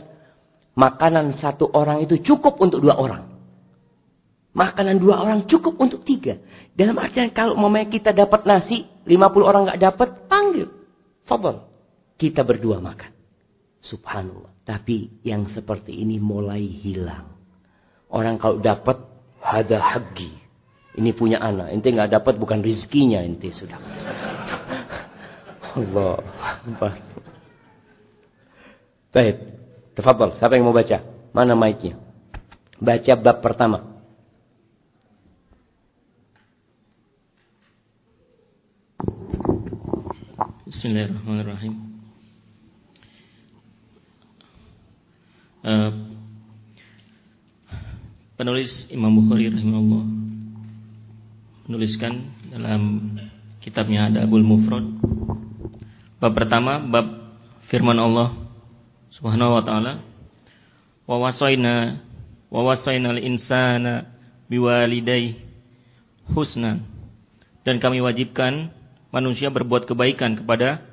makanan satu orang itu cukup untuk dua orang. Makanan dua orang cukup untuk tiga. Dalam artian kalau mau kita dapat nasi, 50 orang nggak dapat, panggil. Fadol. Kita berdua makan. Subhanallah. Tapi yang seperti ini mulai hilang. Orang kalau dapat, ada hagi. Ini punya anak. Ente nggak dapat bukan rizkinya ente sudah. Allah. Baik. Tafadhal. Siapa yang mau baca? Mana mic-nya? Baca bab pertama. Bismillahirrahmanirrahim. Uh, Penulis Imam Bukhari rahimahullah menuliskan dalam kitabnya Adabul Mufrad bab pertama bab firman Allah Subhanahu wa taala wa wasaina wa wasainal insana biwalidayhi husna dan kami wajibkan manusia berbuat kebaikan kepada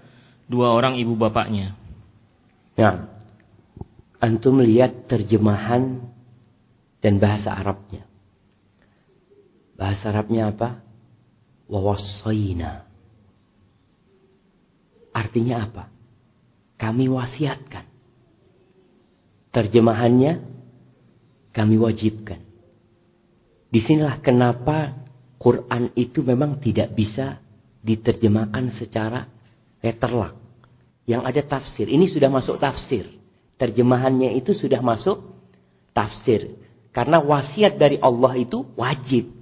dua orang ibu bapaknya. Nah, antum lihat terjemahan dan bahasa Arabnya. Bahasa Arabnya apa? Wawasaina. Artinya apa? Kami wasiatkan. Terjemahannya kami wajibkan. Di sinilah kenapa Quran itu memang tidak bisa diterjemahkan secara letterlock. Yang ada tafsir. Ini sudah masuk tafsir. Terjemahannya itu sudah masuk tafsir. Karena wasiat dari Allah itu wajib.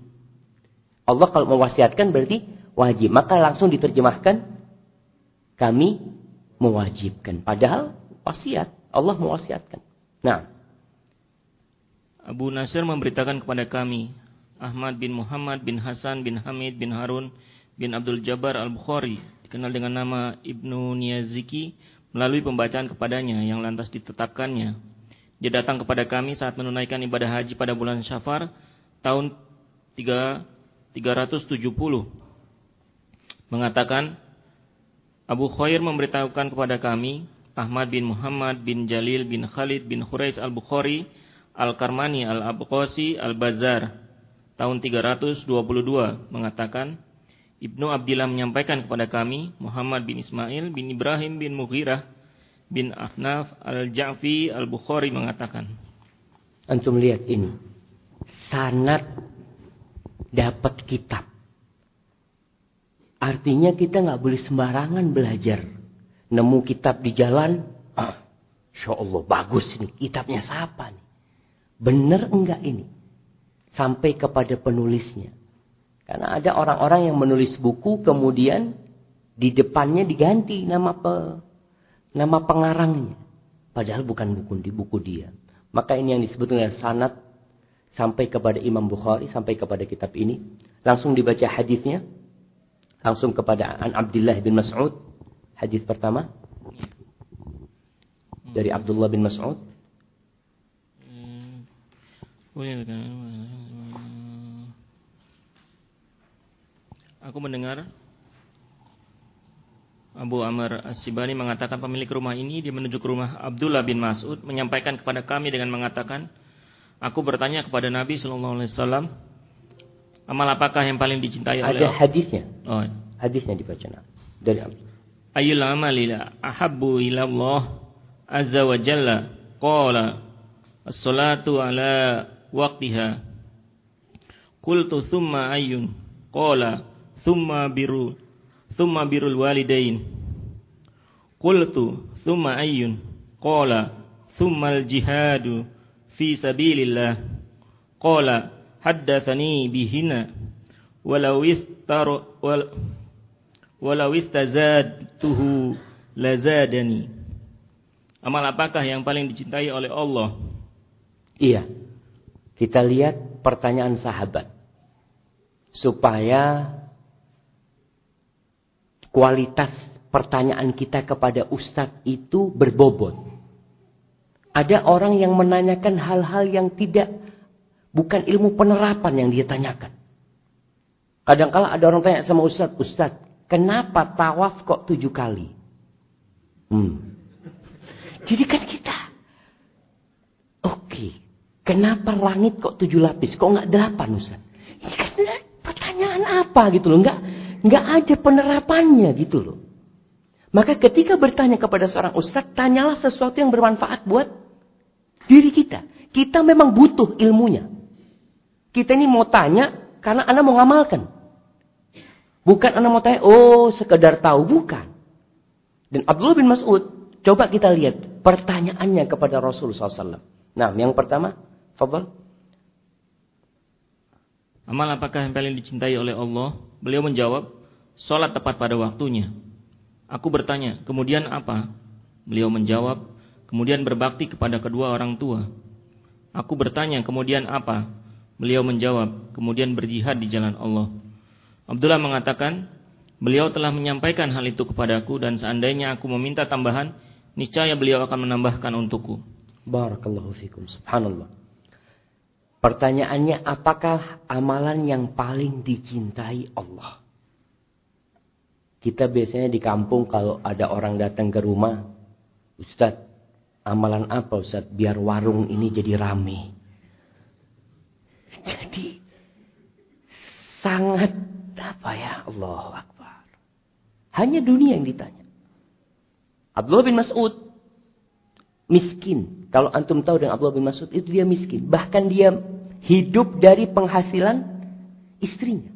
Allah kalau mewasiatkan berarti wajib. Maka langsung diterjemahkan kami mewajibkan. Padahal wasiat. Allah mewasiatkan. Nah. Abu Nasir memberitakan kepada kami. Ahmad bin Muhammad bin Hasan bin Hamid bin Harun bin Abdul Jabbar al-Bukhari. Dikenal dengan nama Ibnu Niyaziki melalui pembacaan kepadanya yang lantas ditetapkannya. Dia datang kepada kami saat menunaikan ibadah haji pada bulan Syafar tahun 3, 370. Mengatakan, Abu Khair memberitahukan kepada kami, Ahmad bin Muhammad bin Jalil bin Khalid bin Khuraiz al-Bukhari, Al-Karmani al-Abqasi al-Bazar, tahun 322, mengatakan, Ibnu Abdillah menyampaikan kepada kami, Muhammad bin Ismail bin Ibrahim bin Mughirah bin Ahnaf al-Ja'fi al-Bukhari mengatakan. Antum lihat ini. Sanat dapat kitab. Artinya kita nggak boleh sembarangan belajar. Nemu kitab di jalan, ah, Insya Allah bagus ini. Kitabnya siapa nih? Bener enggak ini? Sampai kepada penulisnya. Karena ada orang-orang yang menulis buku kemudian di depannya diganti nama pe, nama pengarangnya. Padahal bukan buku di buku dia. Maka ini yang disebut dengan sanat sampai kepada Imam Bukhari, sampai kepada kitab ini. Langsung dibaca hadisnya. Langsung kepada An Abdullah bin Mas'ud. Hadis pertama. Dari Abdullah bin Mas'ud. Hmm. Oh, iya, Aku mendengar Abu Amr As-Sibani mengatakan pemilik rumah ini dia menuju ke rumah Abdullah bin Mas'ud menyampaikan kepada kami dengan mengatakan aku bertanya kepada Nabi sallallahu alaihi wasallam amal apakah yang paling dicintai oleh Ada hadisnya. Oh. Hadisnya dibaca dari Abdullah. Ayyul amali ahabbu ila Allah azza wa jalla qala as-salatu ala waqtiha qultu thumma ayyun qala thumma biru thumma birul walidain. Qultu thumma ayyun? Qala thumma al jihadu fi sabilillah. Qala haddathani bihina. Walau istar wal, walau istazadtuhu lazadani. Amal apakah yang paling dicintai oleh Allah? Iya. Kita lihat pertanyaan sahabat. Supaya kualitas pertanyaan kita kepada ustadz itu berbobot. Ada orang yang menanyakan hal-hal yang tidak bukan ilmu penerapan yang dia tanyakan. Kadang-kala ada orang tanya sama ustadz, ustadz, kenapa tawaf kok tujuh kali? Hmm. Jadi kan kita, oke, okay, kenapa langit kok tujuh lapis? Kok nggak delapan ustadz? Ini kan pertanyaan apa gitu loh? Nggak, nggak ada penerapannya gitu loh. Maka ketika bertanya kepada seorang ustadz, tanyalah sesuatu yang bermanfaat buat diri kita. Kita memang butuh ilmunya. Kita ini mau tanya karena anak mau ngamalkan. Bukan anak mau tanya, oh sekedar tahu. Bukan. Dan Abdullah bin Mas'ud, coba kita lihat pertanyaannya kepada Rasulullah SAW. Nah, yang pertama, Fadal. Amal apakah yang paling dicintai oleh Allah? Beliau menjawab, sholat tepat pada waktunya. Aku bertanya, kemudian apa? Beliau menjawab, kemudian berbakti kepada kedua orang tua. Aku bertanya, kemudian apa? Beliau menjawab, kemudian berjihad di jalan Allah. Abdullah mengatakan, beliau telah menyampaikan hal itu kepadaku dan seandainya aku meminta tambahan, niscaya beliau akan menambahkan untukku. Barakallahu fikum. Subhanallah. Pertanyaannya, apakah amalan yang paling dicintai Allah? Kita biasanya di kampung kalau ada orang datang ke rumah, Ustadz, amalan apa Ustadz biar warung ini jadi rame? Jadi sangat apa ya Allah Akbar. Hanya dunia yang ditanya. Abdullah bin Mas'ud miskin. Kalau antum tahu dengan Abdullah bin Mas'ud itu dia miskin. Bahkan dia hidup dari penghasilan istrinya.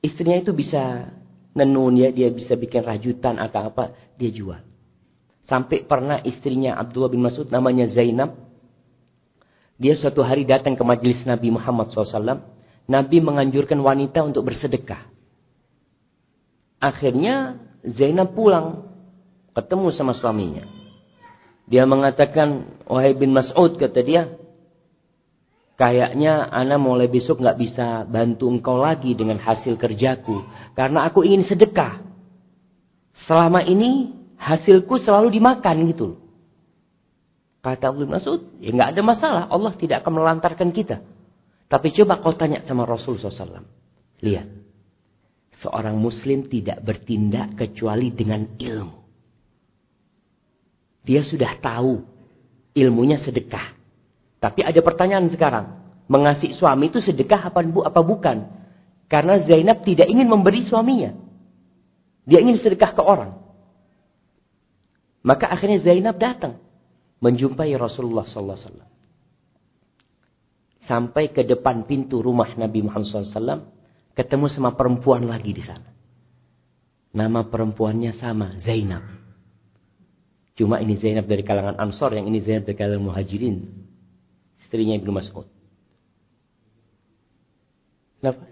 Istrinya itu bisa nenun ya, dia bisa bikin rajutan atau apa, dia jual. Sampai pernah istrinya Abdullah bin Mas'ud namanya Zainab. Dia suatu hari datang ke majelis Nabi Muhammad SAW. Nabi menganjurkan wanita untuk bersedekah. Akhirnya Zainab pulang. Ketemu sama suaminya. Dia mengatakan, wahai bin Mas'ud, kata dia. Kayaknya Ana mulai besok nggak bisa bantu engkau lagi dengan hasil kerjaku. Karena aku ingin sedekah. Selama ini hasilku selalu dimakan gitu Kata Abu Mas'ud, ya nggak ada masalah. Allah tidak akan melantarkan kita. Tapi coba kau tanya sama Rasul SAW. Lihat. Seorang muslim tidak bertindak kecuali dengan ilmu. Dia sudah tahu ilmunya sedekah. Tapi ada pertanyaan sekarang. Mengasih suami itu sedekah apa, apa bukan? Karena Zainab tidak ingin memberi suaminya. Dia ingin sedekah ke orang. Maka akhirnya Zainab datang. Menjumpai Rasulullah SAW. Sampai ke depan pintu rumah Nabi Muhammad SAW. Ketemu sama perempuan lagi di sana. Nama perempuannya sama, Zainab. Cuma ini Zainab dari kalangan Ansor, yang ini Zainab dari kalangan Muhajirin istrinya Ibnu Mas'ud. Kenapa?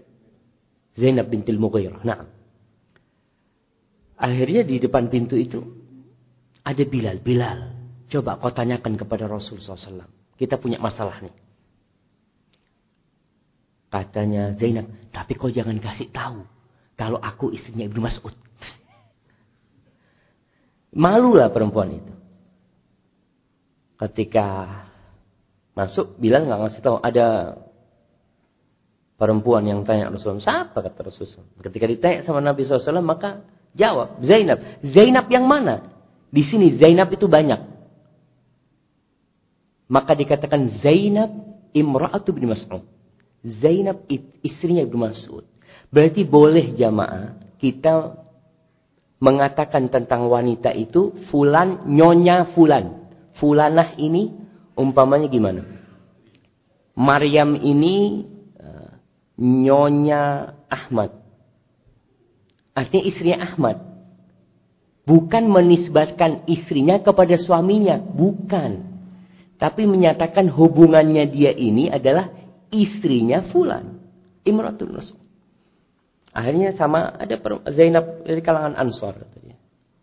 Zainab bintil Mughirah. Nah. Akhirnya di depan pintu itu ada Bilal. Bilal, coba kau tanyakan kepada Rasul SAW. Kita punya masalah nih. Katanya Zainab, tapi kau jangan kasih tahu kalau aku istrinya Ibnu Mas'ud. Malulah perempuan itu. Ketika Masuk, Bilal nggak ngasih tahu. Ada perempuan yang tanya Rasulullah, siapa kata Rasulullah. Ketika ditanya sama Nabi SAW, maka jawab, Zainab. Zainab yang mana? Di sini Zainab itu banyak. Maka dikatakan Zainab imra'atu bin Mas'ud. Zainab istrinya bin Mas'ud. Berarti boleh jamaah kita mengatakan tentang wanita itu fulan nyonya fulan. Fulanah ini Umpamanya gimana? Maryam ini uh, nyonya Ahmad. Artinya istrinya Ahmad. Bukan menisbatkan istrinya kepada suaminya. Bukan. Tapi menyatakan hubungannya dia ini adalah istrinya Fulan. Imratul Rasul. Akhirnya sama ada Zainab dari kalangan Ansor.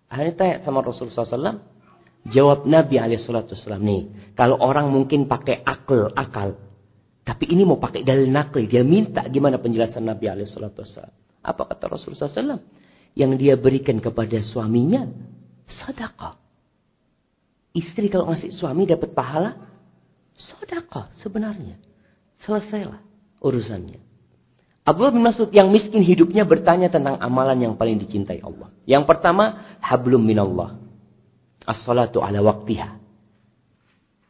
Akhirnya tanya sama Rasulullah SAW. Jawab Nabi Alaihissalam nih, kalau orang mungkin pakai akal, akal, tapi ini mau pakai dalil nakli, dia minta gimana penjelasan Nabi Alaihissalam. Apa kata Rasulullah SAW? Yang dia berikan kepada suaminya, sadaqah. Istri kalau ngasih suami dapat pahala, sadaqah sebenarnya. Selesailah urusannya. Abdullah bin Mas'ud yang miskin hidupnya bertanya tentang amalan yang paling dicintai Allah. Yang pertama, hablum minallah as-salatu ala waktiha.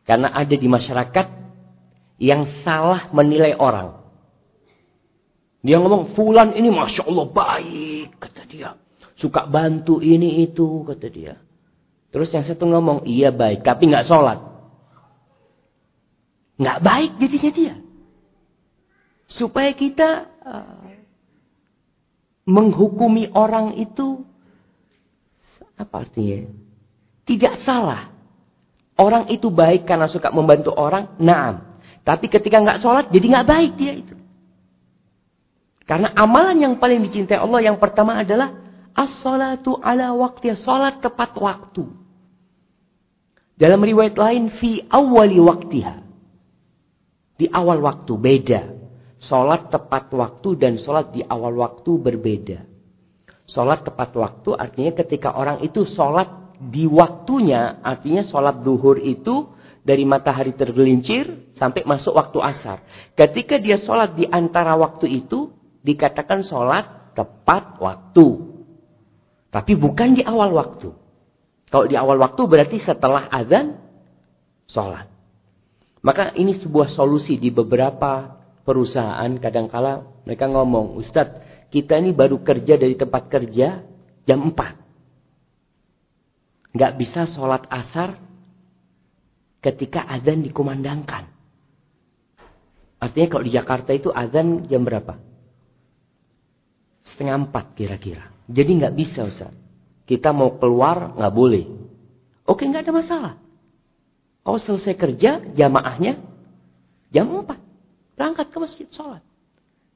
Karena ada di masyarakat yang salah menilai orang. Dia ngomong, fulan ini Masya Allah baik, kata dia. Suka bantu ini itu, kata dia. Terus yang satu ngomong, iya baik, tapi nggak sholat. Nggak baik jadinya dia. Supaya kita uh, menghukumi orang itu, apa artinya? Tidak salah. Orang itu baik karena suka membantu orang, naam. Tapi ketika nggak sholat, jadi nggak baik dia itu. Karena amalan yang paling dicintai Allah yang pertama adalah as-salatu ala waktu, salat tepat waktu. Dalam riwayat lain fi awali waktiha. Di awal waktu beda. Sholat tepat waktu dan sholat di awal waktu berbeda. Sholat tepat waktu artinya ketika orang itu sholat di waktunya, artinya sholat duhur itu dari matahari tergelincir sampai masuk waktu asar. Ketika dia sholat di antara waktu itu, dikatakan sholat tepat waktu. Tapi bukan di awal waktu. Kalau di awal waktu berarti setelah azan, sholat. Maka ini sebuah solusi di beberapa perusahaan kadangkala mereka ngomong, Ustadz, kita ini baru kerja dari tempat kerja jam 4. Nggak bisa sholat asar ketika azan dikumandangkan. Artinya kalau di Jakarta itu azan jam berapa? Setengah empat kira-kira. Jadi nggak bisa Ustaz. Kita mau keluar nggak boleh. Oke nggak ada masalah. Oh selesai kerja jamaahnya jam 4. Berangkat ke masjid sholat.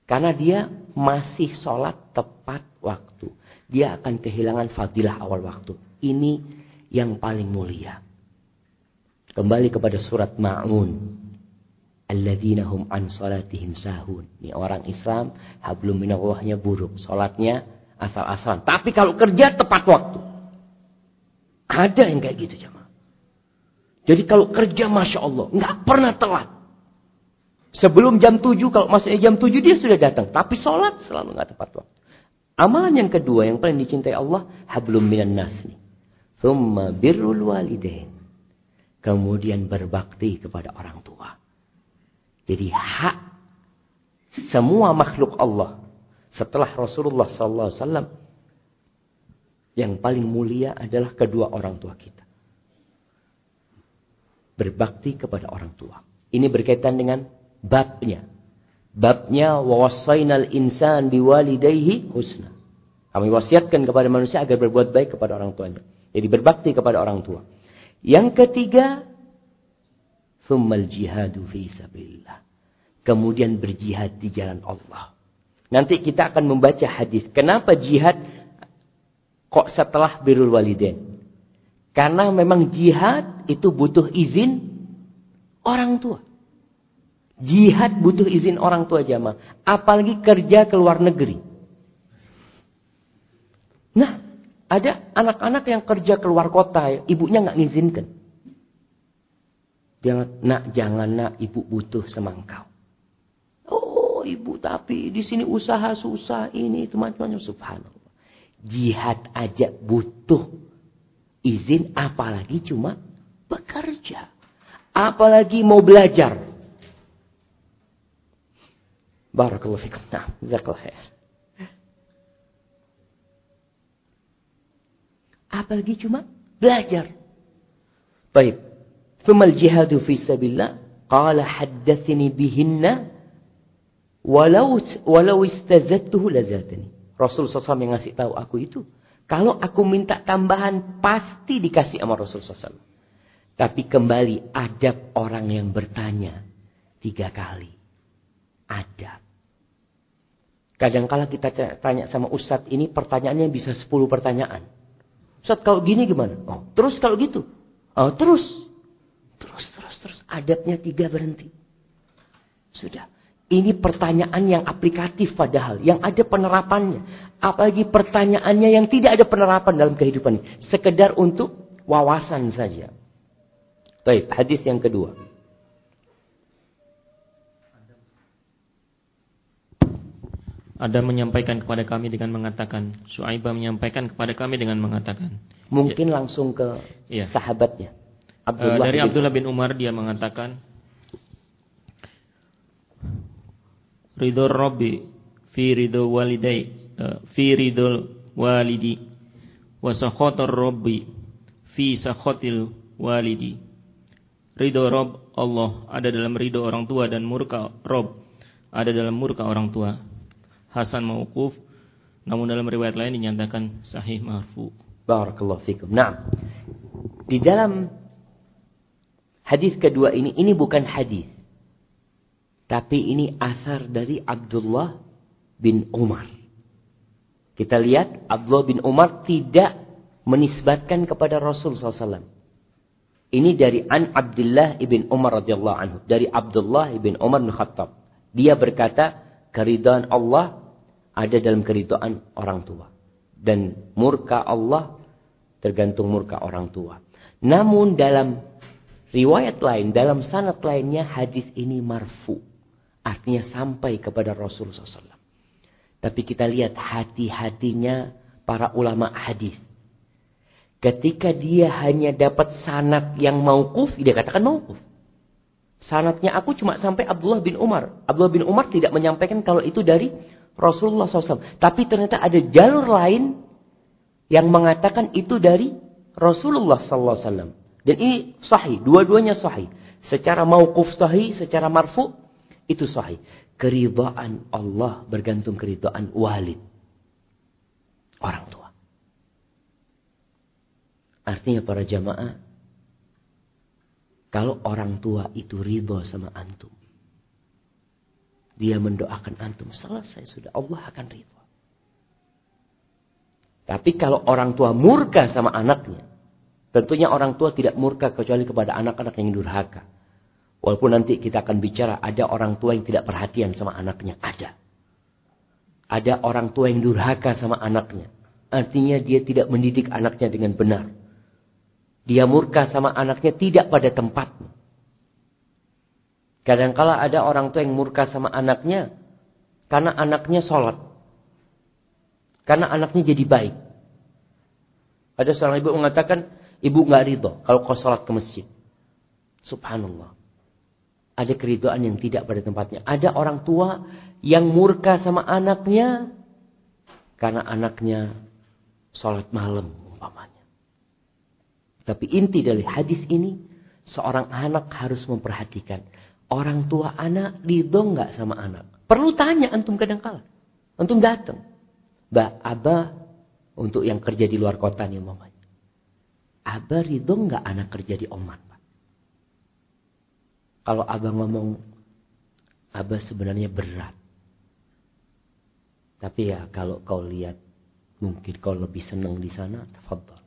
Karena dia masih sholat tepat waktu. Dia akan kehilangan fadilah awal waktu. Ini yang paling mulia. Kembali kepada surat Ma'un. Alladzina hum an salatihim sahun. Ini orang Islam, hablum minallahnya buruk. Sholatnya asal-asalan. Tapi kalau kerja tepat waktu. Ada yang kayak gitu jemaah. Jadi kalau kerja Masya Allah. nggak pernah telat. Sebelum jam 7, kalau masuknya jam 7 dia sudah datang. Tapi sholat selalu nggak tepat waktu. Amalan yang kedua yang paling dicintai Allah. Hablum minan nas. Thumma birrul walidain. Kemudian berbakti kepada orang tua. Jadi hak semua makhluk Allah. Setelah Rasulullah SAW. Yang paling mulia adalah kedua orang tua kita berbakti kepada orang tua. Ini berkaitan dengan babnya. Babnya wasainal insan biwalidayhi husna. Kami wasiatkan kepada manusia agar berbuat baik kepada orang tuanya. Jadi berbakti kepada orang tua. Yang ketiga, thummal jihadu fi sabilillah. Kemudian berjihad di jalan Allah. Nanti kita akan membaca hadis. Kenapa jihad kok setelah birrul walidain? Karena memang jihad itu butuh izin orang tua. Jihad butuh izin orang tua jamaah. Apalagi kerja ke luar negeri. Nah, ada anak-anak yang kerja ke luar kota, ibunya nggak ngizinkan. Jangan, nak, jangan nak, ibu butuh semangkau. Oh, ibu tapi di sini usaha susah ini itu macam-macam subhanallah. Jihad aja butuh izin apalagi cuma bekerja. Apalagi mau belajar. Barakallahu fikum. Nah, jazakallahu khair. Apalagi cuma belajar. Baik. Thumma al-jihadu fi sabilillah. Qala haddathini bihinna. Walau, walau istazattuhu lazatani. Rasul SAW yang ngasih tahu aku itu. Kalau aku minta tambahan, pasti dikasih sama Rasul SAW. Tapi kembali, adab orang yang bertanya. Tiga kali. Adab. Kadang-kala kita tanya sama Ustadz ini, pertanyaannya bisa sepuluh pertanyaan. Ustadz kalau gini gimana? Oh, terus kalau gitu? Oh, terus. Terus, terus, terus. Adabnya tiga berhenti. Sudah. Ini pertanyaan yang aplikatif padahal. Yang ada penerapannya. Apalagi pertanyaannya yang tidak ada penerapan dalam kehidupan. Sekedar untuk wawasan saja. Baik, hadis yang kedua. Ada menyampaikan kepada kami dengan mengatakan. Su'aibah menyampaikan kepada kami dengan mengatakan. Mungkin ya. langsung ke ya. sahabatnya. Abdullah uh, dari bin Abdullah bin Umar dia mengatakan ridho Rabbi fi ridho walidai uh, fi ridho walidi wa sakhatar Rabbi fi sakhatil walidi ridho Rabb Allah ada dalam ridho orang tua dan murka Rabb ada dalam murka orang tua Hasan mauquf namun dalam riwayat lain dinyatakan sahih marfu barakallahu fikum nah di dalam hadis kedua ini ini bukan hadis tapi ini asar dari Abdullah bin Umar. Kita lihat Abdullah bin Umar tidak menisbatkan kepada Rasul SAW. Ini dari An Abdullah ibn Umar radhiyallahu anhu. Dari Abdullah ibn Umar bin Khattab. Dia berkata, keridhaan Allah ada dalam keridhaan orang tua. Dan murka Allah tergantung murka orang tua. Namun dalam riwayat lain, dalam sanad lainnya hadis ini marfu. Artinya sampai kepada Rasulullah SAW. Tapi kita lihat hati-hatinya para ulama hadis. Ketika dia hanya dapat sanat yang mauquf, dia katakan mauquf. Sanatnya aku cuma sampai Abdullah bin Umar. Abdullah bin Umar tidak menyampaikan kalau itu dari Rasulullah SAW. Tapi ternyata ada jalur lain yang mengatakan itu dari Rasulullah SAW. Dan ini sahih, dua-duanya sahih. Secara mauquf sahih, secara marfu itu sahih. Keridhaan Allah bergantung keridhaan walid. Orang tua. Artinya para jamaah, kalau orang tua itu ridho sama antum, dia mendoakan antum, selesai sudah, Allah akan ridho. Tapi kalau orang tua murka sama anaknya, tentunya orang tua tidak murka kecuali kepada anak-anak yang durhaka. Walaupun nanti kita akan bicara ada orang tua yang tidak perhatian sama anaknya. Ada. Ada orang tua yang durhaka sama anaknya. Artinya dia tidak mendidik anaknya dengan benar. Dia murka sama anaknya tidak pada tempatnya. Kadangkala ada orang tua yang murka sama anaknya karena anaknya sholat. Karena anaknya jadi baik. Ada seorang ibu mengatakan, ibu nggak ridho kalau kau sholat ke masjid. Subhanallah. Ada keridoan yang tidak pada tempatnya. Ada orang tua yang murka sama anaknya karena anaknya sholat malam umpamanya. Tapi inti dari hadis ini, seorang anak harus memperhatikan. Orang tua anak ridho nggak sama anak? Perlu tanya antum kadang kala. Antum datang. Mbak, Abah untuk yang kerja di luar kota nih mamanya. Abah ridho nggak anak kerja di Oman? Pak? Kalau Abah ngomong, Abah sebenarnya berat. Tapi ya kalau kau lihat, mungkin kau lebih senang di sana, tafadhol.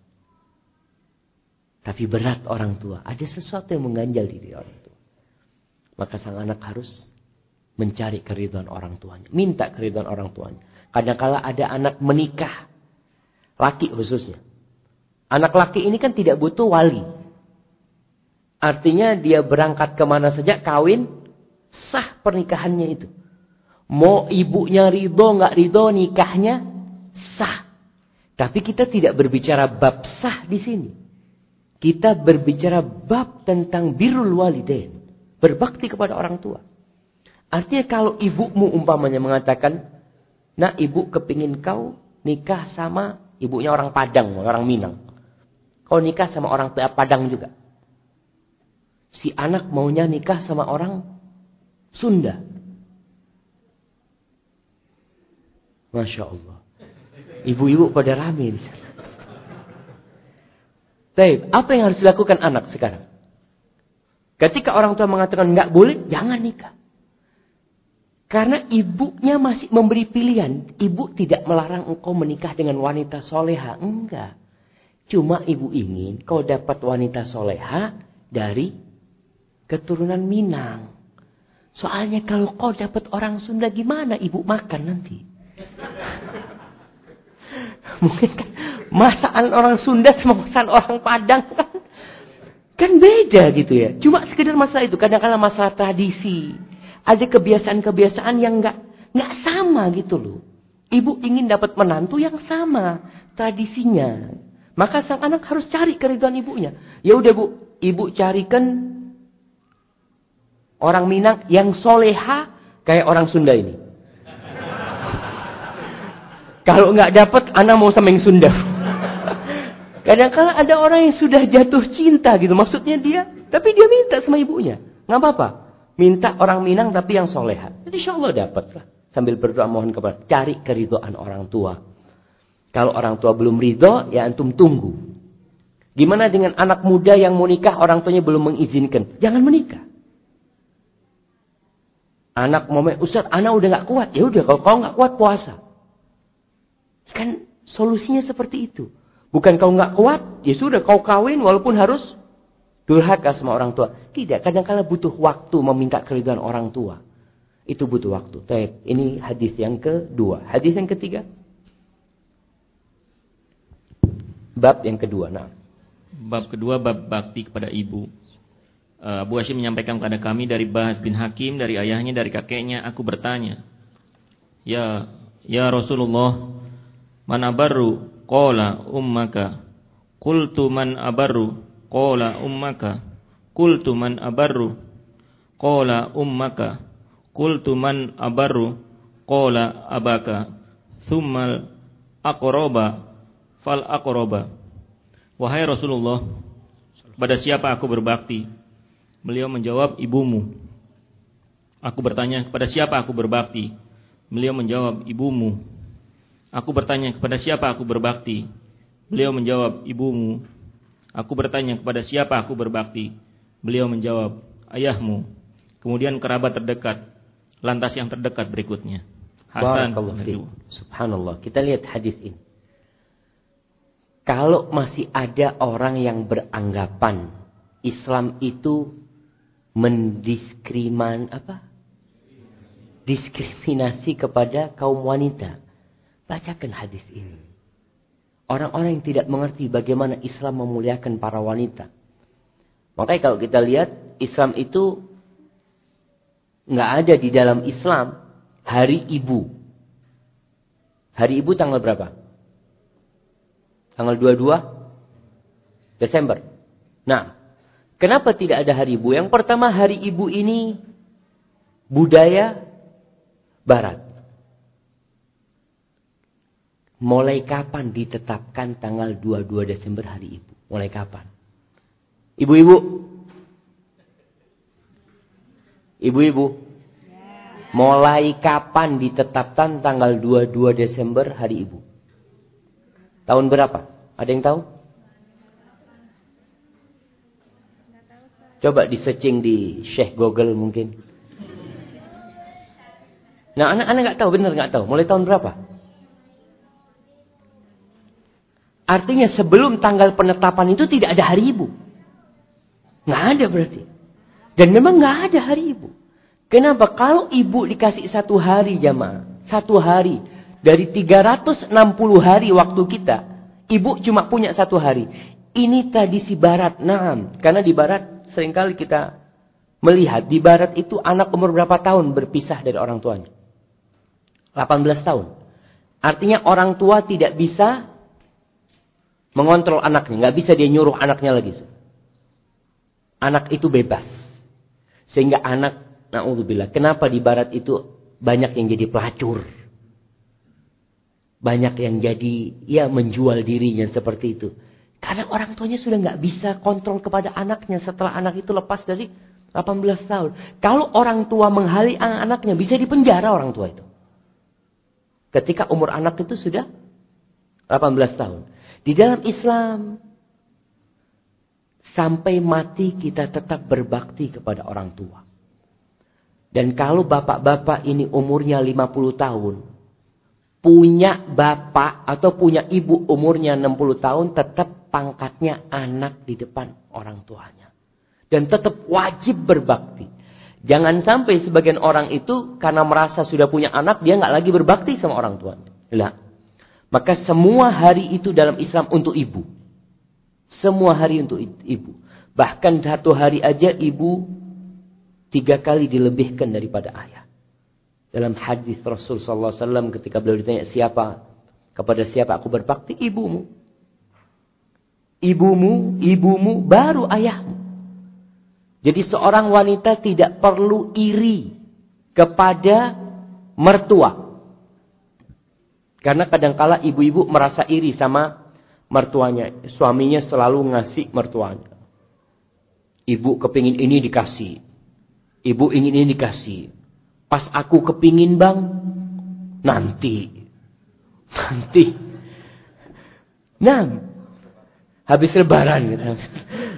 Tapi berat orang tua. Ada sesuatu yang mengganjal diri orang tua. Maka sang anak harus mencari keriduan orang tuanya. Minta keriduan orang tuanya. Kadang-kala ada anak menikah. Laki khususnya. Anak laki ini kan tidak butuh wali. Artinya dia berangkat ke mana saja kawin. Sah pernikahannya itu. Mau ibunya ridho nggak ridho nikahnya sah. Tapi kita tidak berbicara bab sah di sini. Kita berbicara bab tentang birrul walidain. Berbakti kepada orang tua. Artinya kalau ibumu umpamanya mengatakan, nah ibu kepingin kau nikah sama ibunya orang Padang, orang Minang. Kau nikah sama orang Padang juga. Si anak maunya nikah sama orang Sunda. Masya Allah. Ibu-ibu pada rame di sana. Apa yang harus dilakukan anak sekarang? Ketika orang tua mengatakan nggak boleh, jangan nikah. Karena ibunya masih memberi pilihan. Ibu tidak melarang engkau menikah dengan wanita soleha. Enggak. Cuma ibu ingin kau dapat wanita soleha dari keturunan Minang. Soalnya kalau kau dapat orang Sunda gimana ibu makan nanti? Mungkin kan masakan orang Sunda sama masakan orang Padang kan kan beda gitu ya. Cuma sekedar masalah itu. Kadang-kadang masalah tradisi. Ada kebiasaan-kebiasaan yang nggak nggak sama gitu loh. Ibu ingin dapat menantu yang sama tradisinya. Maka sang anak harus cari keriduan ibunya. Ya udah bu, ibu carikan orang Minang yang soleha kayak orang Sunda ini. Kalau nggak dapat, anak mau sama yang Sunda. Kadang-kadang ada orang yang sudah jatuh cinta gitu. Maksudnya dia, tapi dia minta sama ibunya. Nggak apa-apa. Minta orang Minang tapi yang soleha. Jadi insya Allah dapat lah. Sambil berdoa mohon kepada, cari keridoan orang tua. Kalau orang tua belum ridho, ya antum tunggu. Gimana dengan anak muda yang mau nikah, orang tuanya belum mengizinkan. Jangan menikah. Anak mau, Ustaz, anak udah nggak kuat. Ya udah, kalau kau nggak kuat, puasa. Kan solusinya seperti itu. Bukan kau nggak kuat, ya sudah kau kawin walaupun harus Durhaka sama orang tua. Tidak, kadang-kala butuh waktu meminta keriduan orang tua. Itu butuh waktu. Tapi ini hadis yang kedua. Hadis yang ketiga. Bab yang kedua. Nah. Bab kedua bab bakti kepada ibu. Eh, Abu Hashim menyampaikan kepada kami dari Bahas bin Hakim, dari ayahnya, dari kakeknya. Aku bertanya. Ya, ya Rasulullah, mana baru? Qala ummaka. Qultu man abaru? Qala ummaka. Qultu man abaru? Qala ummaka. Qultu man abaru? Qala abaka. Thummal aqraba fal aqraba. Wahai Rasulullah, pada siapa aku berbakti? Beliau menjawab, ibumu. Aku bertanya, kepada siapa aku berbakti? Beliau menjawab, ibumu. Aku bertanya, kepada siapa aku berbakti? Beliau menjawab, ibumu. Aku bertanya, kepada siapa aku berbakti? Beliau menjawab, ayahmu. Kemudian kerabat terdekat. Lantas yang terdekat berikutnya. Hasan. Subhanallah. Kita lihat hadis ini. Kalau masih ada orang yang beranggapan Islam itu mendiskriman apa? diskriminasi kepada kaum wanita. Bacakan hadis ini. Orang-orang yang tidak mengerti bagaimana Islam memuliakan para wanita. Makanya kalau kita lihat Islam itu nggak ada di dalam Islam hari ibu. Hari ibu tanggal berapa? Tanggal 22 Desember. Nah, kenapa tidak ada hari ibu? Yang pertama hari ibu ini budaya Barat. Mulai kapan ditetapkan tanggal 22 Desember hari ibu? Mulai kapan? Ibu-ibu? Ibu-ibu? Mulai kapan ditetapkan tanggal 22 Desember hari ibu? Tahun berapa? Ada yang tahu? Coba di searching di Syekh Google mungkin. Nah, anak-anak nggak tahu, benar nggak tahu. Mulai tahun berapa? Artinya sebelum tanggal penetapan itu tidak ada hari ibu. Nggak ada berarti. Dan memang nggak ada hari ibu. Kenapa? Kalau ibu dikasih satu hari jamaah. Satu hari. Dari 360 hari waktu kita. Ibu cuma punya satu hari. Ini tradisi barat. Nah, karena di barat sering kali kita melihat. Di barat itu anak umur berapa tahun berpisah dari orang tuanya. 18 tahun. Artinya orang tua tidak bisa mengontrol anaknya. Nggak bisa dia nyuruh anaknya lagi. Anak itu bebas. Sehingga anak, na'udzubillah. Kenapa di barat itu banyak yang jadi pelacur. Banyak yang jadi, ya menjual dirinya seperti itu. Karena orang tuanya sudah nggak bisa kontrol kepada anaknya setelah anak itu lepas dari 18 tahun. Kalau orang tua menghali anak-anaknya, bisa dipenjara orang tua itu. Ketika umur anak itu sudah 18 tahun. Di dalam Islam, sampai mati kita tetap berbakti kepada orang tua. Dan kalau bapak-bapak ini umurnya 50 tahun, punya bapak atau punya ibu umurnya 60 tahun, tetap pangkatnya anak di depan orang tuanya. Dan tetap wajib berbakti. Jangan sampai sebagian orang itu karena merasa sudah punya anak, dia nggak lagi berbakti sama orang tuanya. Lah. Maka semua hari itu dalam Islam untuk ibu. Semua hari untuk ibu. Bahkan satu hari aja ibu tiga kali dilebihkan daripada ayah. Dalam hadis Rasul Sallallahu Alaihi Wasallam ketika beliau ditanya siapa kepada siapa aku berbakti ibumu. Ibumu, ibumu, baru ayahmu. Jadi seorang wanita tidak perlu iri kepada mertua. Karena kadangkala ibu-ibu merasa iri sama mertuanya. Suaminya selalu ngasih mertuanya. Ibu kepingin ini dikasih. Ibu ingin ini dikasih. Pas aku kepingin bang, nanti. Nanti. Nah, habis lebaran. Gitu.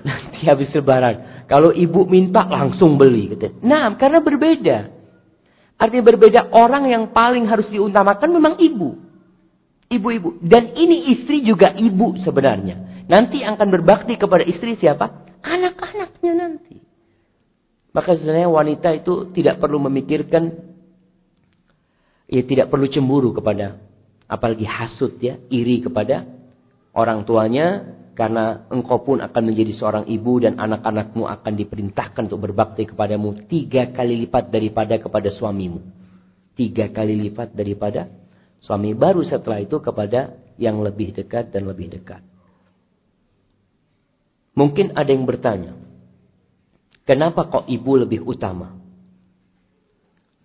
Nanti habis lebaran. Kalau ibu minta langsung beli. Gitu. Nah, karena berbeda. Artinya berbeda orang yang paling harus diutamakan memang ibu. Ibu-ibu. Dan ini istri juga ibu sebenarnya. Nanti akan berbakti kepada istri siapa? Anak-anaknya nanti. Maka sebenarnya wanita itu tidak perlu memikirkan, ya tidak perlu cemburu kepada, apalagi hasut ya, iri kepada orang tuanya, karena engkau pun akan menjadi seorang ibu dan anak-anakmu akan diperintahkan untuk berbakti kepadamu tiga kali lipat daripada kepada suamimu. Tiga kali lipat daripada suami. Baru setelah itu kepada yang lebih dekat dan lebih dekat. Mungkin ada yang bertanya, kenapa kok ibu lebih utama?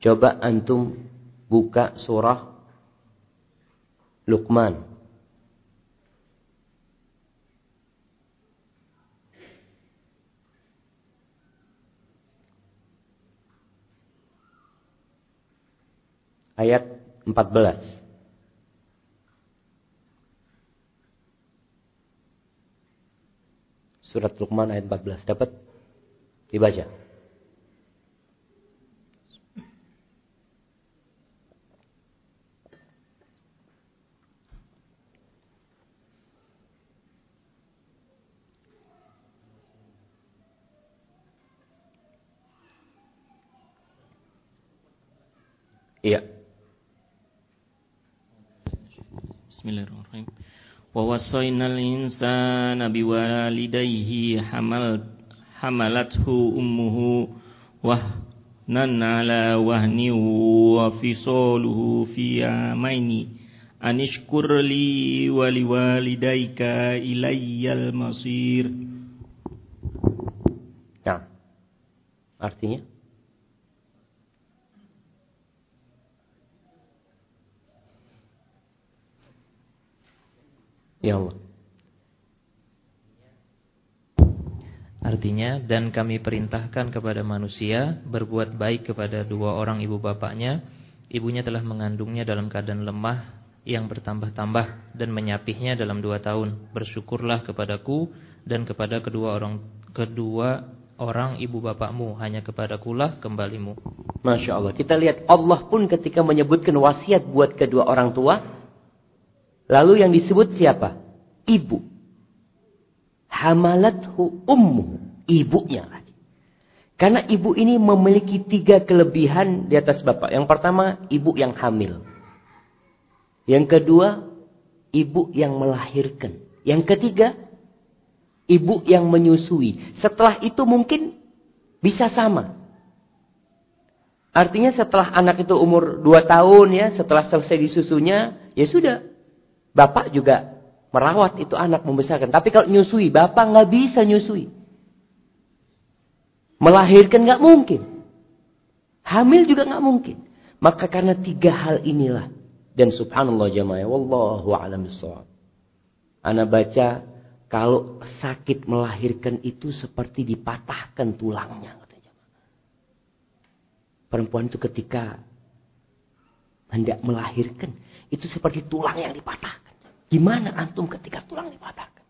Coba antum buka surah Luqman. Ayat 14. Surat Luqman ayat 14. Dapat? Dibaca. Iya. Bismillahirrahmanirrahim. ووصينا الإنسان بوالديه حمل حملته أمه وهنا على وهن وفصاله في عامين أن اشكر لي ولوالديك إلي المصير Nah, artinya? Ya Allah. Artinya, dan kami perintahkan kepada manusia berbuat baik kepada dua orang ibu bapaknya. Ibunya telah mengandungnya dalam keadaan lemah yang bertambah-tambah dan menyapihnya dalam dua tahun. Bersyukurlah kepadaku dan kepada kedua orang kedua orang ibu bapakmu. Hanya kepadakulah kembalimu. Masya Allah. Kita lihat Allah pun ketika menyebutkan wasiat buat kedua orang tua. Lalu yang disebut siapa? Ibu. Hamalathu ummu. Ibunya lagi. Karena ibu ini memiliki tiga kelebihan di atas bapak. Yang pertama, ibu yang hamil. Yang kedua, ibu yang melahirkan. Yang ketiga, ibu yang menyusui. Setelah itu mungkin bisa sama. Artinya setelah anak itu umur 2 tahun ya, setelah selesai disusunya, ya sudah. Bapak juga merawat itu anak membesarkan. Tapi kalau nyusui, bapak nggak bisa nyusui. Melahirkan nggak mungkin. Hamil juga nggak mungkin. Maka karena tiga hal inilah. Dan subhanallah jamaah. Wallahu a'lam bishawab. Ana baca kalau sakit melahirkan itu seperti dipatahkan tulangnya. Perempuan itu ketika hendak melahirkan itu seperti tulang yang dipatahkan. Gimana antum ketika tulang dipatahkan?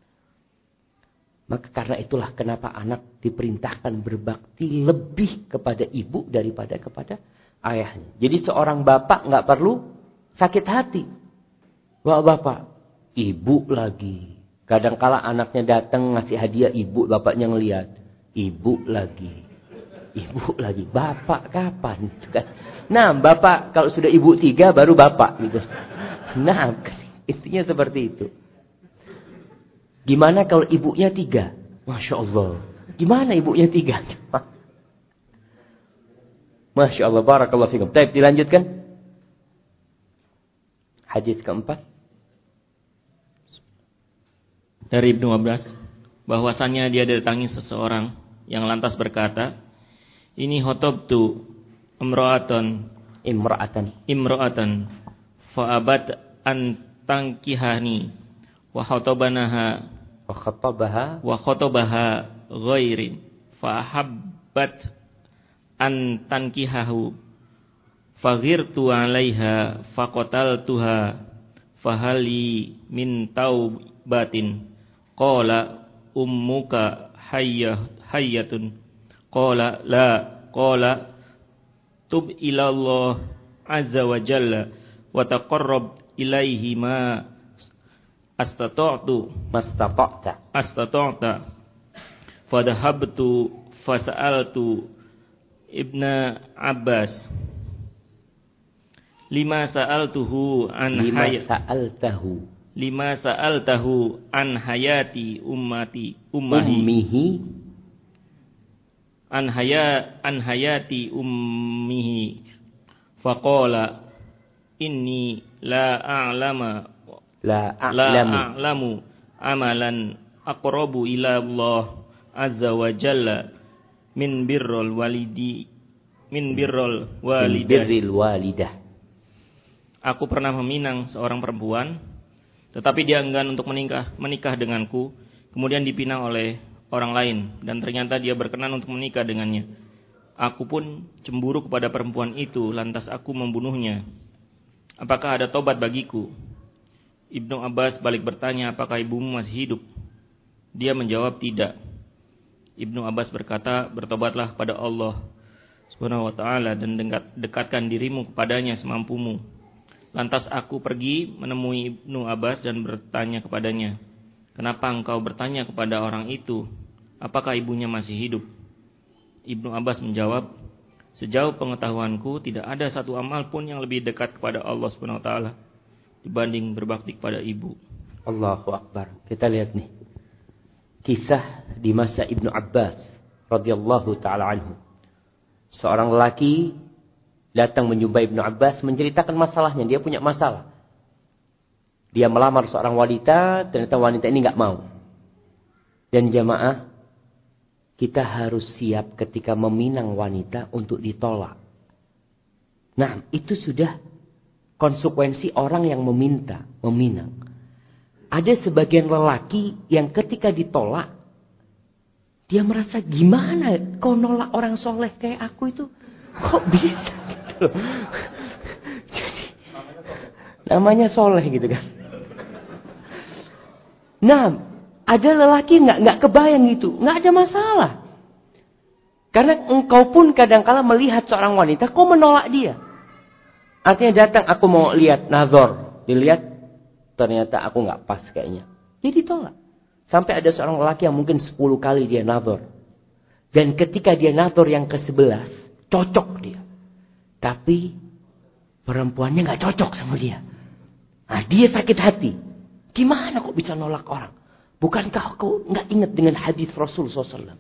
Maka karena itulah kenapa anak diperintahkan berbakti lebih kepada ibu daripada kepada ayahnya. Jadi seorang bapak nggak perlu sakit hati. Wah bapak, ibu lagi. Kadangkala anaknya datang ngasih hadiah ibu, bapaknya ngeliat. Ibu lagi. Ibu lagi. Bapak kapan? Kan. Nah, bapak kalau sudah ibu tiga baru bapak gitu. Nah, intinya seperti itu. Gimana kalau ibunya tiga? Masya Allah. Gimana ibunya tiga? Masya Allah. Barakallah fikum. Baik, dilanjutkan. Hadis keempat. Dari Ibnu Abbas. Bahwasannya dia didatangi seseorang yang lantas berkata, Ini hotobtu imra'atan. Imra'atan. Imra'atan fa'abat an tangkihani. Wa khatabanaha wa khatabaha. Wa khatabaha ghairin fa habbat an tankihahu. Faghirtu 'alaiha faqataltuha fahali min taubatin. Qala ummuka hayyah hayyatun. Qala la qala tub ila Allah azza wa jalla wa taqarrab ilaihi ma astata'tu. Mastata'ta. Astata'ta. Fadahabtu fasa'altu Ibna Abbas. Lima sa'altuhu an Lima sa'altahu. Lima sa'altahu an hayati ummati ummahi Ummihi. an haya an hayati ummihi. Faqala inni la a'lama La la a'lamu. a'lamu amalan aqrabu ila Allah azza wa jalla min birrul walidi min birrul Min walidah birril walidah. Aku pernah meminang seorang perempuan, tetapi dia enggan untuk menikah, menikah denganku, kemudian dipinang oleh orang lain, dan ternyata dia berkenan untuk menikah dengannya. Aku pun cemburu kepada perempuan itu, lantas aku membunuhnya. Apakah ada tobat bagiku? Ibnu Abbas balik bertanya, apakah ibumu masih hidup? Dia menjawab tidak. Ibnu Abbas berkata, bertobatlah pada Allah Subhanahu wa taala dan dekat- dekatkan dirimu kepadanya semampumu. Lantas aku pergi menemui Ibnu Abbas dan bertanya kepadanya, "Kenapa engkau bertanya kepada orang itu? Apakah ibunya masih hidup?" Ibnu Abbas menjawab, "Sejauh pengetahuanku tidak ada satu amal pun yang lebih dekat kepada Allah Subhanahu wa taala dibanding berbakti kepada ibu." Allahu Akbar. Kita lihat nih. Kisah di masa Ibnu Abbas radhiyallahu taala anhu. Seorang lelaki datang menjumpai Ibnu Abbas menceritakan masalahnya. Dia punya masalah. Dia melamar seorang wanita, ternyata wanita ini nggak mau. Dan jamaah, kita harus siap ketika meminang wanita untuk ditolak. Nah, itu sudah konsekuensi orang yang meminta, meminang. Ada sebagian lelaki yang ketika ditolak, dia merasa gimana kau nolak orang soleh kayak aku itu. Kok bisa? Gitu. Jadi, namanya soleh gitu kan. Nah, ada lelaki nggak nggak kebayang gitu, nggak ada masalah. Karena engkau pun kadangkala melihat seorang wanita, kau menolak dia. Artinya datang, aku mau lihat nazar, dilihat, ternyata aku nggak pas kayaknya. Jadi tolak. Sampai ada seorang lelaki yang mungkin 10 kali dia nazar. Dan ketika dia nazar yang ke-11, cocok dia. Tapi perempuannya nggak cocok sama dia. Nah, dia sakit hati. Gimana kok bisa nolak orang? Bukankah kau nggak ingat dengan hadis Rasul SAW?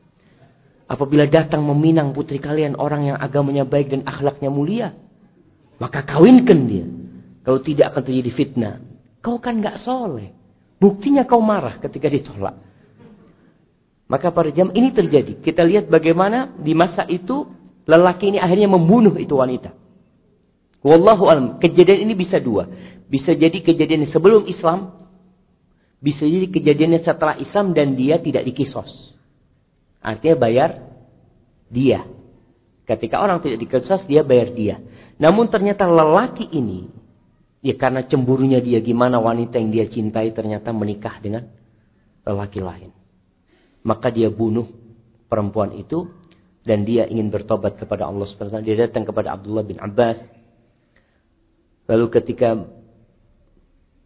Apabila datang meminang putri kalian orang yang agamanya baik dan akhlaknya mulia, maka kawinkan dia. Kalau tidak akan terjadi fitnah. Kau kan nggak soleh. Buktinya kau marah ketika ditolak. Maka pada jam ini terjadi. Kita lihat bagaimana di masa itu lelaki ini akhirnya membunuh itu wanita. Wallahu alam. Kejadian ini bisa dua. Bisa jadi kejadian sebelum Islam. Bisa jadi kejadiannya setelah Islam dan dia tidak dikisos. Artinya bayar dia. Ketika orang tidak dikisos dia bayar dia. Namun ternyata lelaki ini Ya karena cemburunya dia gimana wanita yang dia cintai ternyata menikah dengan lelaki lain. Maka dia bunuh perempuan itu dan dia ingin bertobat kepada Allah SWT. Dia datang kepada Abdullah bin Abbas. Lalu ketika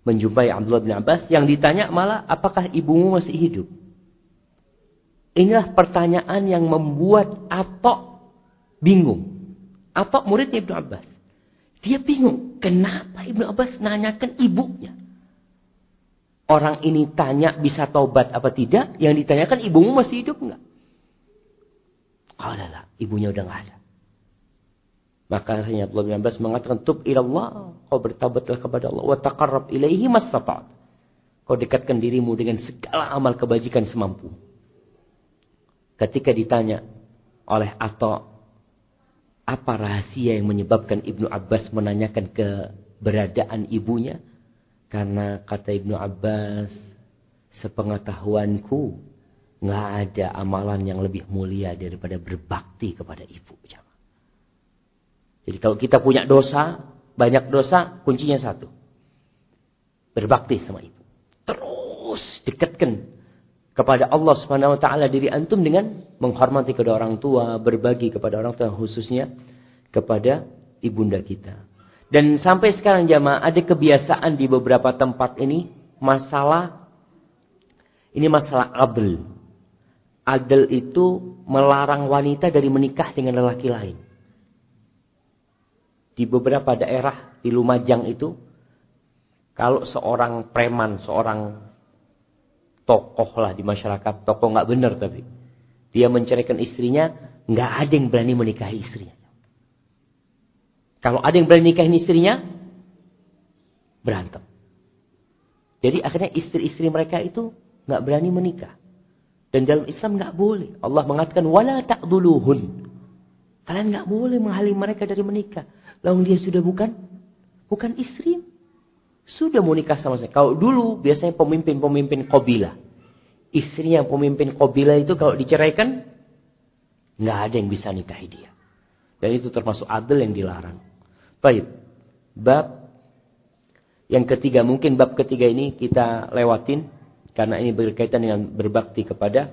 menjumpai Abdullah bin Abbas yang ditanya malah apakah ibumu masih hidup? Inilah pertanyaan yang membuat Atok bingung. Atok muridnya Ibnu Abbas. Dia bingung, kenapa Ibnu Abbas nanyakan ibunya? Orang ini tanya bisa taubat apa tidak, yang ditanyakan ibumu masih hidup enggak? Kalau lah, ibunya udah enggak ada. Maka akhirnya Abdullah bin Abbas mengatakan, Tub ilallah, kau bertabatlah kepada Allah, wa taqarrab ilaihi mastata'at. Kau dekatkan dirimu dengan segala amal kebajikan semampu. Ketika ditanya oleh Atta apa rahasia yang menyebabkan Ibnu Abbas menanyakan keberadaan ibunya? Karena kata Ibnu Abbas, sepengetahuanku, nggak ada amalan yang lebih mulia daripada berbakti kepada ibu. Jadi kalau kita punya dosa, banyak dosa, kuncinya satu. Berbakti sama ibu. Terus dekatkan kepada Allah Subhanahu wa taala diri antum dengan menghormati kedua orang tua, berbagi kepada orang tua khususnya kepada ibunda kita. Dan sampai sekarang jamaah ada kebiasaan di beberapa tempat ini masalah ini masalah abl. adil itu melarang wanita dari menikah dengan lelaki lain. Di beberapa daerah di Lumajang itu, kalau seorang preman, seorang tokoh lah di masyarakat, tokoh nggak benar tapi, dia menceraikan istrinya, nggak ada yang berani menikahi istrinya. Kalau ada yang berani nikahin istrinya, berantem. Jadi akhirnya istri-istri mereka itu nggak berani menikah. Dan dalam Islam nggak boleh. Allah mengatakan wala ta'duluhun. Kalian nggak boleh menghalangi mereka dari menikah. Lalu dia sudah bukan bukan istri. Sudah mau nikah sama saya. Kalau dulu biasanya pemimpin-pemimpin kabilah. Istrinya pemimpin kabilah itu kalau diceraikan nggak ada yang bisa nikahi dia. Dan itu termasuk adil yang dilarang. Baik. Bab yang ketiga, mungkin bab ketiga ini kita lewatin karena ini berkaitan dengan berbakti kepada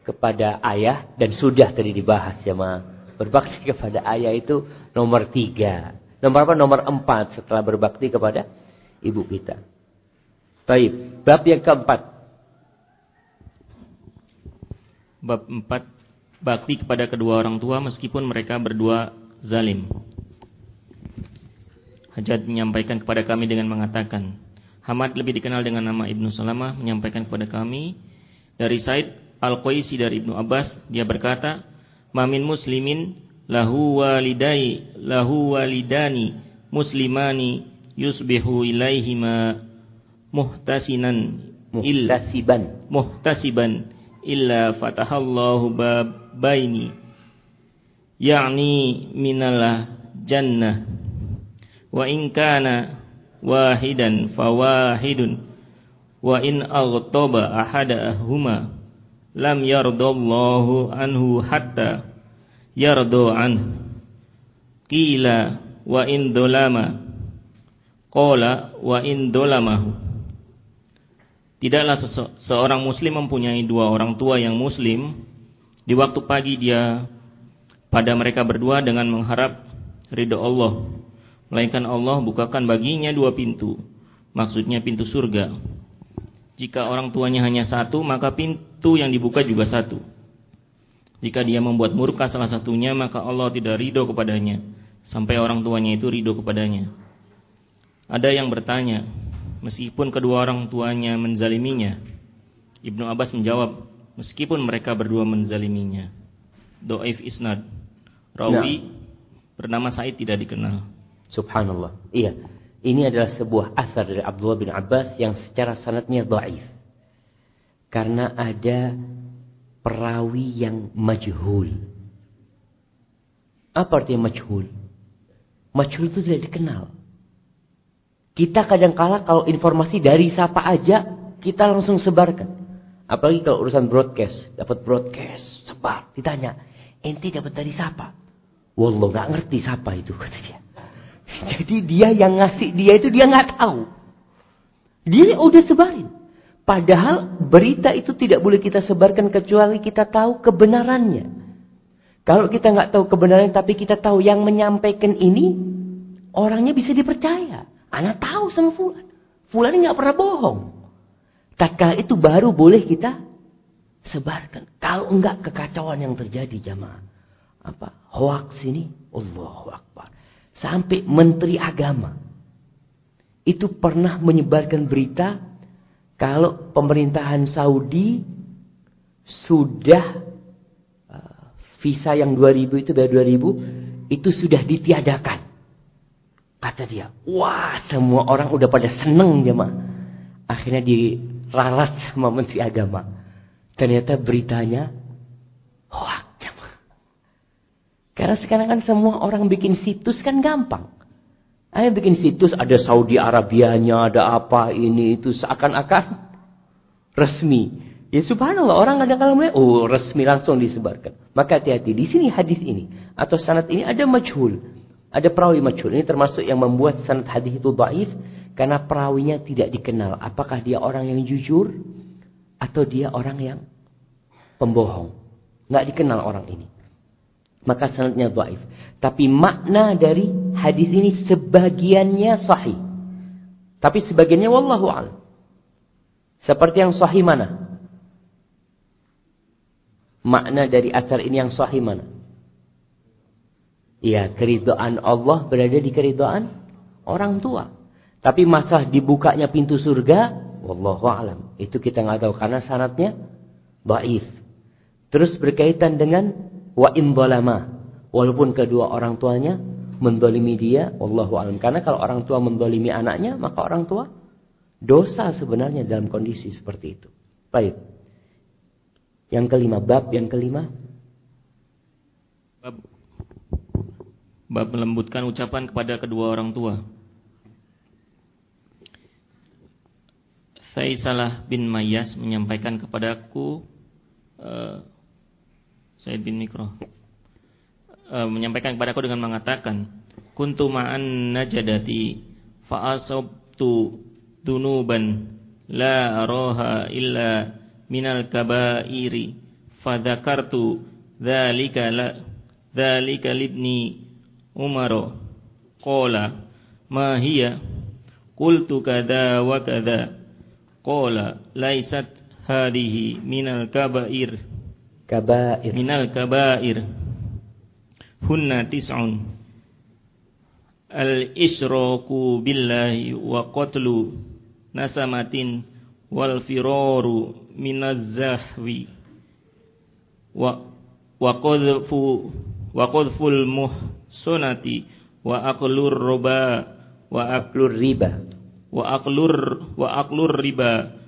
kepada ayah dan sudah tadi dibahas ya ma. Berbakti kepada ayah itu nomor tiga. Nomor apa? Nomor empat setelah berbakti kepada ibu kita. Baik, bab yang keempat. Bab empat, bakti kepada kedua orang tua meskipun mereka berdua zalim. Hajat menyampaikan kepada kami dengan mengatakan, Hamad lebih dikenal dengan nama Ibnu Salamah menyampaikan kepada kami dari Said Al-Qaisi dari Ibnu Abbas, dia berkata, "Mamin muslimin lahu walidai lahu walidani muslimani yusbihu ilaihima muhtasinan muhtasiban. muhtasiban illa fatahallahu babaini ya'ni minal jannah. Wa in kana wahidan fawahidun wa in aghtaba ahadahuma lam yardallahu anhu hatta yardo an qila wa in dolama qala wa in dolamahu tidaklah seorang muslim mempunyai dua orang tua yang muslim di waktu pagi dia pada mereka berdua dengan mengharap ridho Allah Melainkan Allah bukakan baginya dua pintu. Maksudnya pintu surga. Jika orang tuanya hanya satu, maka pintu yang dibuka juga satu. Jika dia membuat murka salah satunya, maka Allah tidak ridho kepadanya. Sampai orang tuanya itu ridho kepadanya. Ada yang bertanya, meskipun kedua orang tuanya menzaliminya. Ibnu Abbas menjawab, meskipun mereka berdua menzaliminya. Do'if isnad. Rawi nah. bernama Said tidak dikenal. Subhanallah. Iya. Ini adalah sebuah asar dari Abdullah bin Abbas yang secara sanatnya dhaif. Karena ada perawi yang majhul. Apa artinya majhul? Majhul itu tidak dikenal. Kita kadang kala kalau informasi dari siapa aja, kita langsung sebarkan. Apalagi kalau urusan broadcast. Dapat broadcast, sebar. Ditanya, ente dapat dari siapa? Wallah, gak ngerti siapa itu, kata. Jadi dia yang ngasih dia itu dia nggak tahu. Dia udah sebarin. Padahal berita itu tidak boleh kita sebarkan kecuali kita tahu kebenarannya. Kalau kita nggak tahu kebenarannya tapi kita tahu yang menyampaikan ini orangnya bisa dipercaya. Anak tahu sama Fulan. Fulan nggak pernah bohong. Tatkala itu baru boleh kita sebarkan. Kalau enggak kekacauan yang terjadi jamaah. Apa? Hoax ini. Allahu Akbar. Sampai menteri agama. Itu pernah menyebarkan berita kalau pemerintahan Saudi sudah uh, visa yang 2000 itu dari 2000 itu sudah ditiadakan. Kata dia, wah semua orang udah pada seneng jemaah. Akhirnya diralat sama menteri agama. Ternyata beritanya hoax. Karena sekarang kan semua orang bikin situs kan gampang. Ayo bikin situs ada Saudi Arabianya, ada apa ini itu seakan-akan resmi. Ya subhanallah orang kadang kadang mulai oh resmi langsung disebarkan. Maka hati-hati di sini hadis ini atau sanad ini ada majhul. Ada perawi majhul. Ini termasuk yang membuat sanad hadis itu dhaif karena perawinya tidak dikenal. Apakah dia orang yang jujur atau dia orang yang pembohong? Nggak dikenal orang ini maka sanadnya dhaif. Tapi makna dari hadis ini sebagiannya sahih. Tapi sebagiannya wallahu a'lam. Seperti yang sahih mana? Makna dari asar ini yang sahih mana? Ya, keridhaan Allah berada di keridhaan orang tua. Tapi masa dibukanya pintu surga, wallahu alam. Itu kita nggak tahu karena syaratnya dhaif. Terus berkaitan dengan wa in Walaupun kedua orang tuanya mendolimi dia, wallahu alam. Karena kalau orang tua mendolimi anaknya, maka orang tua dosa sebenarnya dalam kondisi seperti itu. Baik. Yang kelima, bab yang kelima. Bab, bab melembutkan ucapan kepada kedua orang tua. Faisalah bin Mayas menyampaikan kepadaku uh, Said bin Mikro uh, menyampaikan kepadaku dengan mengatakan kuntu ma'an najadati fa asabtu dunuban la araha illa minal kabairi fadzakartu dzalika la dzalika libni Umar qala ma hiya qultu kadza wa kadza Qala laisat hadhihi minal kabair. Kabair. Minal kabair. Hunna tis'un. Al-israku billahi wa qatlu nasamatin wal firaru minaz zahwi wa wa qadfu wa qadful muhsanati wa aqlur riba wa aqlur riba wa aklur wa aklur riba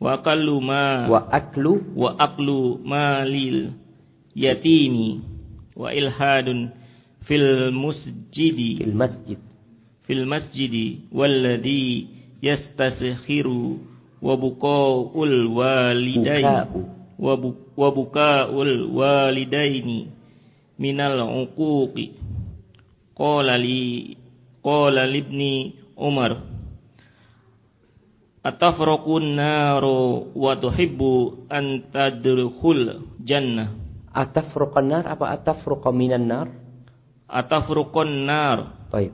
wa akallu ma. Wa aklu. Wa aklu malil yatimi. Wa ilhadun fil musjidi. Fil masjid. Fil masjidi walladhi yastasakhiru wa buqaul walidaini. Wa buqaul walidaini minal uquqi. Qala li Qala libni Umar Atafraqun naru wa tuhibbu an tadkhul jannah. Atafraqan nar apa atafraqa minan nar? Atafraqan nar Baik.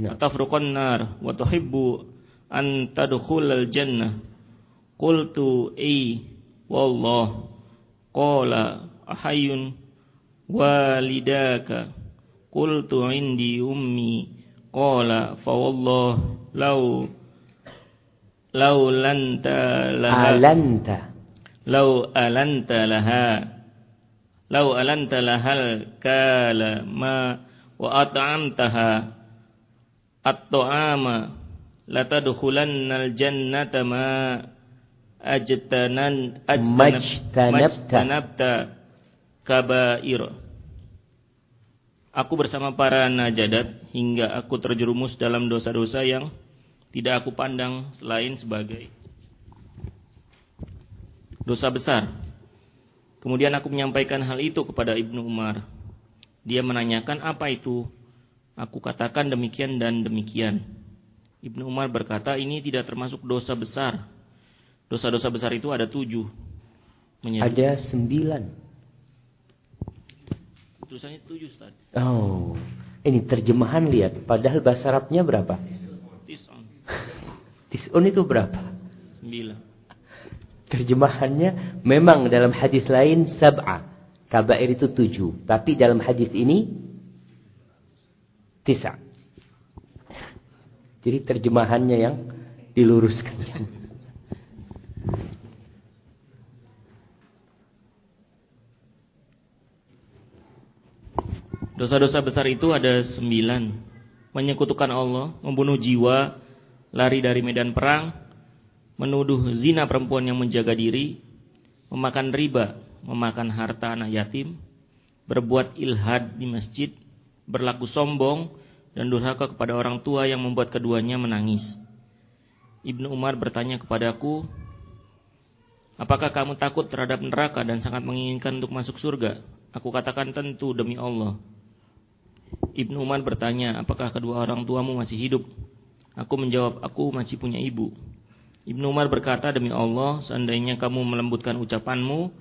Nah. Atafraqan nar wa tuhibbu an tadkhul jannah Qultu ay wallah qala ahayun walidaka qultu indi ummi Qala fa wallah law law lanta laha. Alanta. Law alanta laha. Law alanta lahal kala ma wa at'amtaha. At-ta'ama latadkhulanna al-jannata ma ajtanan ajtanabta kaba'ir. Aku bersama para najadat hingga aku terjerumus dalam dosa-dosa yang tidak aku pandang selain sebagai dosa besar. Kemudian aku menyampaikan hal itu kepada Ibnu Umar. Dia menanyakan apa itu. Aku katakan demikian dan demikian. Ibnu Umar berkata ini tidak termasuk dosa besar. Dosa-dosa besar itu ada tujuh. Ada sembilan. Tulisannya tujuh Ustaz. Oh. Ini terjemahan lihat. Padahal bahasa Arabnya berapa? Tis'un. Itu berapa? Sembilan. Terjemahannya memang dalam hadis lain sab'a. Kabair itu tujuh. Tapi dalam hadis ini tisa. Jadi terjemahannya yang diluruskan. Dosa-dosa besar itu ada sembilan. Menyekutukan Allah, membunuh jiwa, lari dari medan perang, menuduh zina perempuan yang menjaga diri, memakan riba, memakan harta anak yatim, berbuat ilhad di masjid, berlaku sombong, dan durhaka kepada orang tua yang membuat keduanya menangis. Ibnu Umar bertanya kepadaku, Apakah kamu takut terhadap neraka dan sangat menginginkan untuk masuk surga? Aku katakan tentu demi Allah. Ibnu Umar bertanya, apakah kedua orang tuamu masih hidup? Aku menjawab, aku masih punya ibu. Ibnu Umar berkata, demi Allah, seandainya kamu melembutkan ucapanmu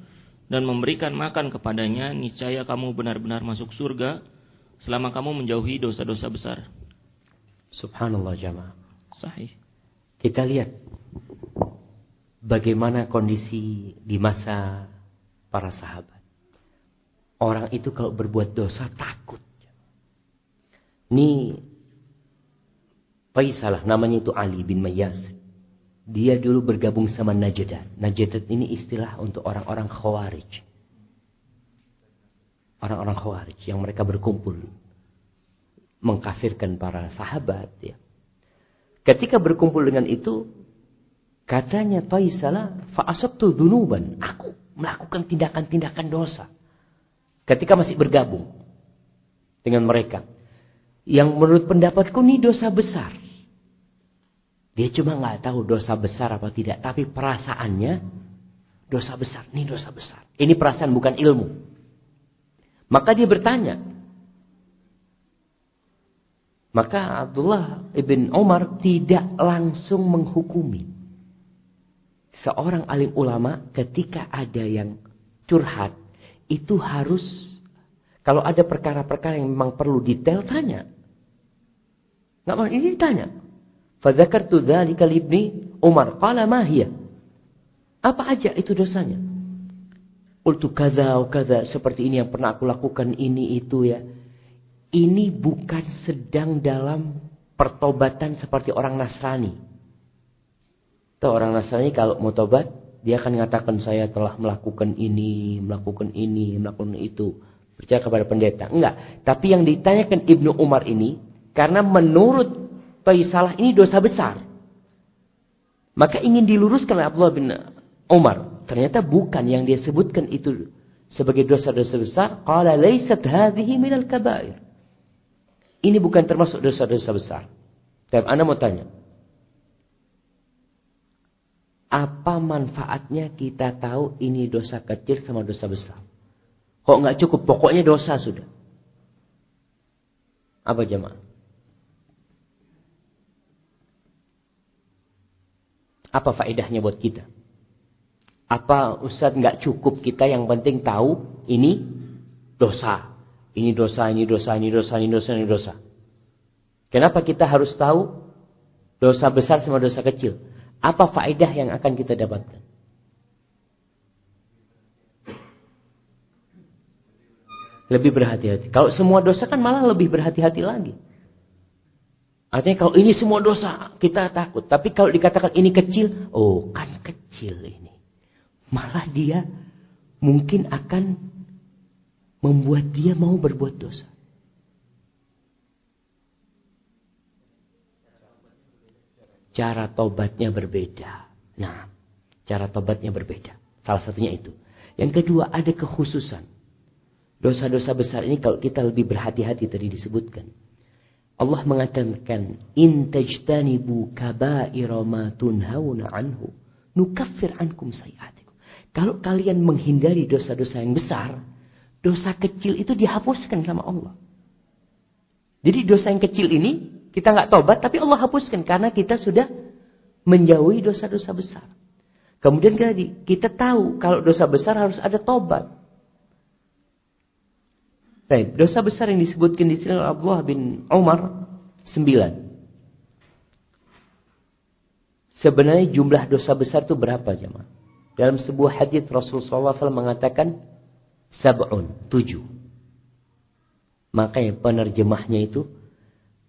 dan memberikan makan kepadanya, niscaya kamu benar-benar masuk surga selama kamu menjauhi dosa-dosa besar. Subhanallah jamaah. Sahih. Kita lihat bagaimana kondisi di masa para sahabat. Orang itu kalau berbuat dosa takut. Ini Faisalah namanya itu Ali bin Mayyas. Dia dulu bergabung sama Najdat. Najdat ini istilah untuk orang-orang khawarij. Orang-orang khawarij yang mereka berkumpul. Mengkafirkan para sahabat. Ya. Ketika berkumpul dengan itu. Katanya Faisalah. Fa'asabtu dunuban. Aku melakukan tindakan-tindakan dosa. Ketika masih bergabung. Dengan mereka. Yang menurut pendapatku ini dosa besar. Dia cuma nggak tahu dosa besar apa tidak, tapi perasaannya dosa besar. Ini dosa besar. Ini perasaan bukan ilmu. Maka dia bertanya. Maka Abdullah ibn Umar tidak langsung menghukumi. Seorang alim ulama ketika ada yang curhat. Itu harus, kalau ada perkara-perkara yang memang perlu detail, tanya. Nggak mau ini tanya. Fadzakartu dzalika libni Umar. Qala ma hiya? Apa aja itu dosanya? Qultu kadza wa kadza seperti ini yang pernah aku lakukan ini itu ya. Ini bukan sedang dalam pertobatan seperti orang Nasrani. Tuh orang Nasrani kalau mau tobat, dia akan mengatakan saya telah melakukan ini, melakukan ini, melakukan itu. Percaya kepada pendeta. Enggak. Tapi yang ditanyakan Ibnu Umar ini, karena menurut salah ini dosa besar. Maka ingin diluruskan oleh Abdullah bin Umar. Ternyata bukan yang dia sebutkan itu sebagai dosa-dosa besar. Qala laysat hadhihi minal kabair. Ini bukan termasuk dosa-dosa besar. Dan Anda mau tanya. Apa manfaatnya kita tahu ini dosa kecil sama dosa besar? Kok nggak cukup? Pokoknya dosa sudah. Apa jemaah? Apa faedahnya buat kita? Apa Ustaz nggak cukup kita yang penting tahu ini dosa. Ini dosa, ini dosa, ini dosa, ini dosa, ini dosa. Kenapa kita harus tahu dosa besar sama dosa kecil? Apa faedah yang akan kita dapatkan? Lebih berhati-hati. Kalau semua dosa kan malah lebih berhati-hati lagi. Artinya kalau ini semua dosa, kita takut. Tapi kalau dikatakan ini kecil, oh kan kecil ini. Malah dia mungkin akan membuat dia mau berbuat dosa. Cara tobatnya berbeda. Nah, cara tobatnya berbeda. Salah satunya itu. Yang kedua, ada kekhususan. Dosa-dosa besar ini kalau kita lebih berhati-hati tadi disebutkan Allah mengatakan in tajtanibu kaba'ira ma tunhauna anhu nukaffir ankum sayiatikum. Kalau kalian menghindari dosa-dosa yang besar, dosa kecil itu dihapuskan sama Allah. Jadi dosa yang kecil ini kita nggak tobat tapi Allah hapuskan karena kita sudah menjauhi dosa-dosa besar. Kemudian kita tahu kalau dosa besar harus ada tobat. Baik, dosa besar yang disebutkan di sini oleh Abdullah bin Umar sembilan. Sebenarnya jumlah dosa besar itu berapa jemaah? Dalam sebuah hadis Rasulullah SAW mengatakan sab'un, tujuh. Makanya penerjemahnya itu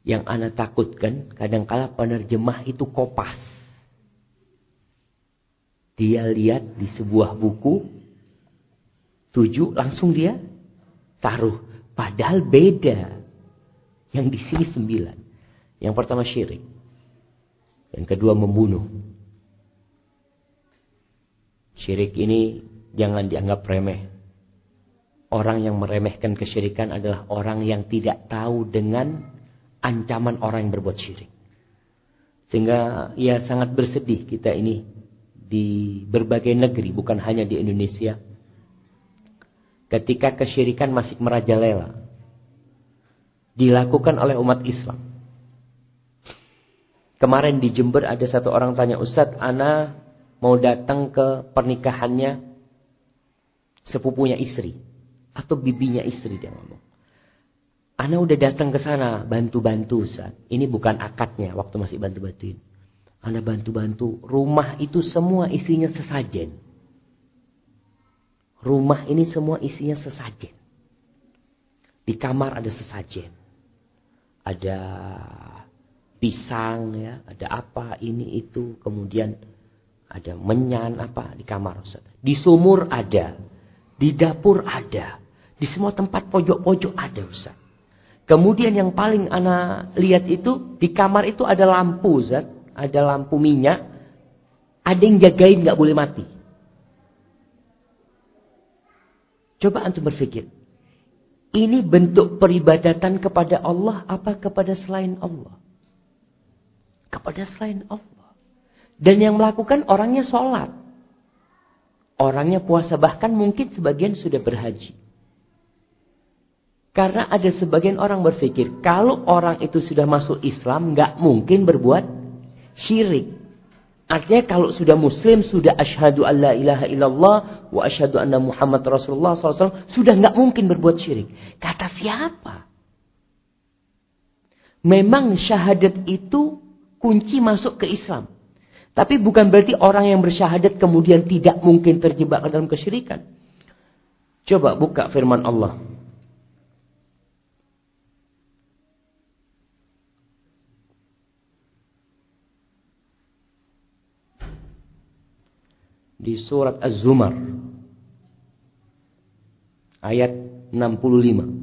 yang anak takutkan, kadangkala penerjemah itu kopas. Dia lihat di sebuah buku, tujuh, langsung dia taruh. Padahal beda. Yang di sini sembilan. Yang pertama syirik. Yang kedua membunuh. Syirik ini jangan dianggap remeh. Orang yang meremehkan kesyirikan adalah orang yang tidak tahu dengan ancaman orang yang berbuat syirik. Sehingga ya sangat bersedih kita ini di berbagai negeri, bukan hanya di Indonesia ketika kesyirikan masih merajalela dilakukan oleh umat Islam. Kemarin di Jember ada satu orang tanya, Ustadz, Ana mau datang ke pernikahannya sepupunya istri. Atau bibinya istri dia ngomong. Ana udah datang ke sana bantu-bantu Ustaz. Ini bukan akadnya waktu masih bantu-bantuin. Anda bantu-bantu. Rumah itu semua isinya sesajen. Rumah ini semua isinya sesajen. Di kamar ada sesajen. Ada pisang ya, ada apa ini itu, kemudian ada menyan apa di kamar Ustaz. Di sumur ada, di dapur ada, di semua tempat pojok-pojok ada Ustaz. Kemudian yang paling ana lihat itu di kamar itu ada lampu Ustaz ada lampu minyak, ada yang jagain nggak boleh mati. Coba antum berpikir, ini bentuk peribadatan kepada Allah apa kepada selain Allah? Kepada selain Allah. Dan yang melakukan orangnya sholat. Orangnya puasa bahkan mungkin sebagian sudah berhaji. Karena ada sebagian orang berpikir, kalau orang itu sudah masuk Islam, nggak mungkin berbuat syirik. Artinya kalau sudah muslim, sudah asyhadu an la ilaha illallah wa asyhadu anna Muhammad Rasulullah SAW, sudah nggak mungkin berbuat syirik. Kata siapa? Memang syahadat itu kunci masuk ke Islam. Tapi bukan berarti orang yang bersyahadat kemudian tidak mungkin terjebak dalam kesyirikan. Coba buka firman Allah. Di surat Az-Zumar ayat 65.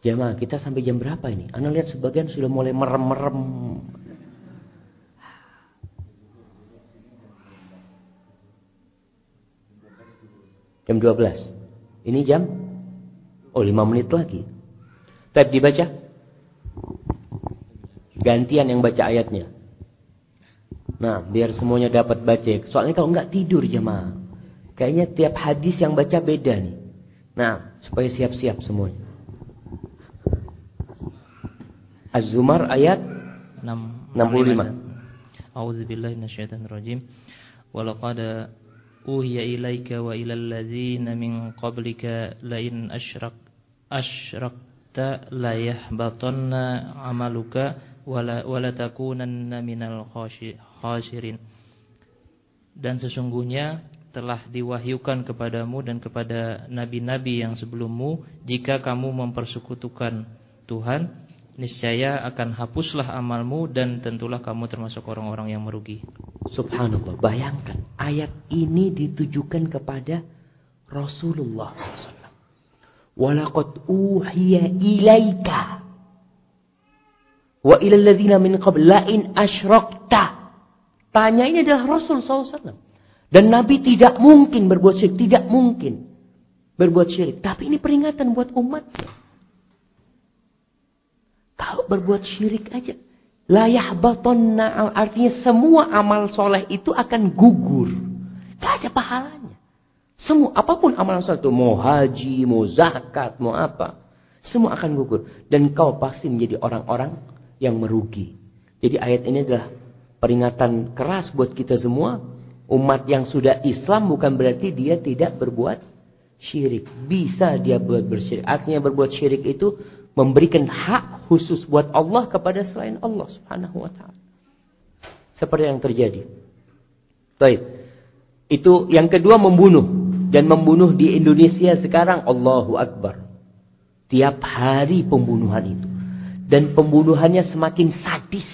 Jamaah kita sampai jam berapa ini? Anda lihat sebagian sudah mulai merem-merem. Jam 12. Ini jam? Oh 5 menit lagi. Tapi dibaca. Gantian yang baca ayatnya. Nah, biar semuanya dapat baca. Soalnya kalau nggak tidur jemaah. Kayaknya tiap hadis yang baca beda nih. Nah, supaya siap-siap semuanya. Az-Zumar ayat 65. A'udzubillahi minasyaitonirrajim. Walaqad uhiya ilaika wa ilal ladzina min qablika la in asyrak asyrakta la yahbatanna amaluka wala takunanna minal dan sesungguhnya telah diwahyukan kepadamu dan kepada nabi-nabi yang sebelummu jika kamu mempersekutukan Tuhan niscaya akan hapuslah amalmu dan tentulah kamu termasuk orang-orang yang merugi. Subhanallah. Bayangkan ayat ini ditujukan kepada Rasulullah SAW walaqad uhiya ilaika Wa ilal ladzina min qabl la in asyrakta. Tanya ini adalah Rasul SAW. Dan Nabi tidak mungkin berbuat syirik. Tidak mungkin berbuat syirik. Tapi ini peringatan buat umatnya. Kalau berbuat syirik aja. Layah batonna artinya semua amal soleh itu akan gugur. Gak ada pahalanya. Semua, apa pun amal soleh itu. Mau haji, mau zakat, mau apa. Semua akan gugur. Dan kau pasti menjadi orang-orang yang merugi. Jadi ayat ini adalah peringatan keras buat kita semua. Umat yang sudah Islam bukan berarti dia tidak berbuat syirik. Bisa dia buat bersyirik. Artinya berbuat syirik itu memberikan hak khusus buat Allah kepada selain Allah subhanahu wa ta'ala. Seperti yang terjadi. Baik. Itu yang kedua membunuh. Dan membunuh di Indonesia sekarang Allahu Akbar. Tiap hari pembunuhan itu. Dan pembunuhannya semakin sadis.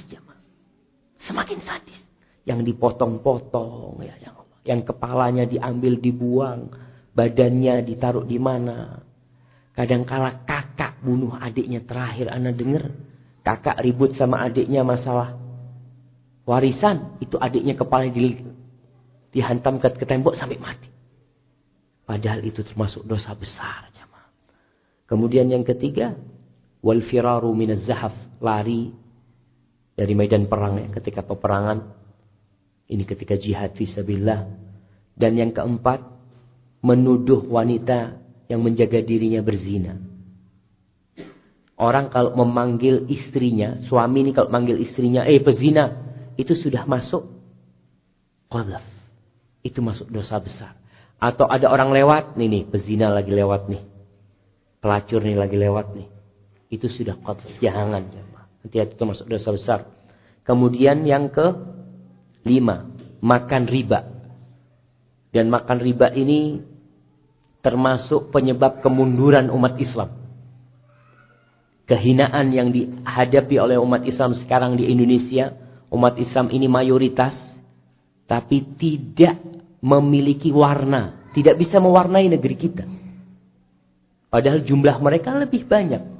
Semakin sadis. Yang dipotong-potong. ya yang, yang kepalanya diambil, dibuang. Badannya ditaruh di mana. Kadangkala kakak bunuh adiknya terakhir Anda dengar. Kakak ribut sama adiknya masalah warisan. Itu adiknya kepalanya di, dihantam ke, ke tembok sampai mati. Padahal itu termasuk dosa besar. Kemudian yang ketiga, wal firaru minaz zahaf lari dari medan perang ya, ketika peperangan. Ini ketika jihad fisabilillah dan yang keempat menuduh wanita yang menjaga dirinya berzina. Orang kalau memanggil istrinya suami ini kalau manggil istrinya eh pezina itu sudah masuk qadhaf itu masuk dosa besar. Atau ada orang lewat nih nih pezina lagi lewat nih. Pelacur nih lagi lewat nih. Itu sudah kotor. Jangan. Hati-hati itu masuk dosa besar. Kemudian yang ke lima. Makan riba. Dan makan riba ini termasuk penyebab kemunduran umat Islam. Kehinaan yang dihadapi oleh umat Islam sekarang di Indonesia. Umat Islam ini mayoritas. Tapi tidak memiliki warna. Tidak bisa mewarnai negeri kita. Padahal jumlah mereka lebih banyak.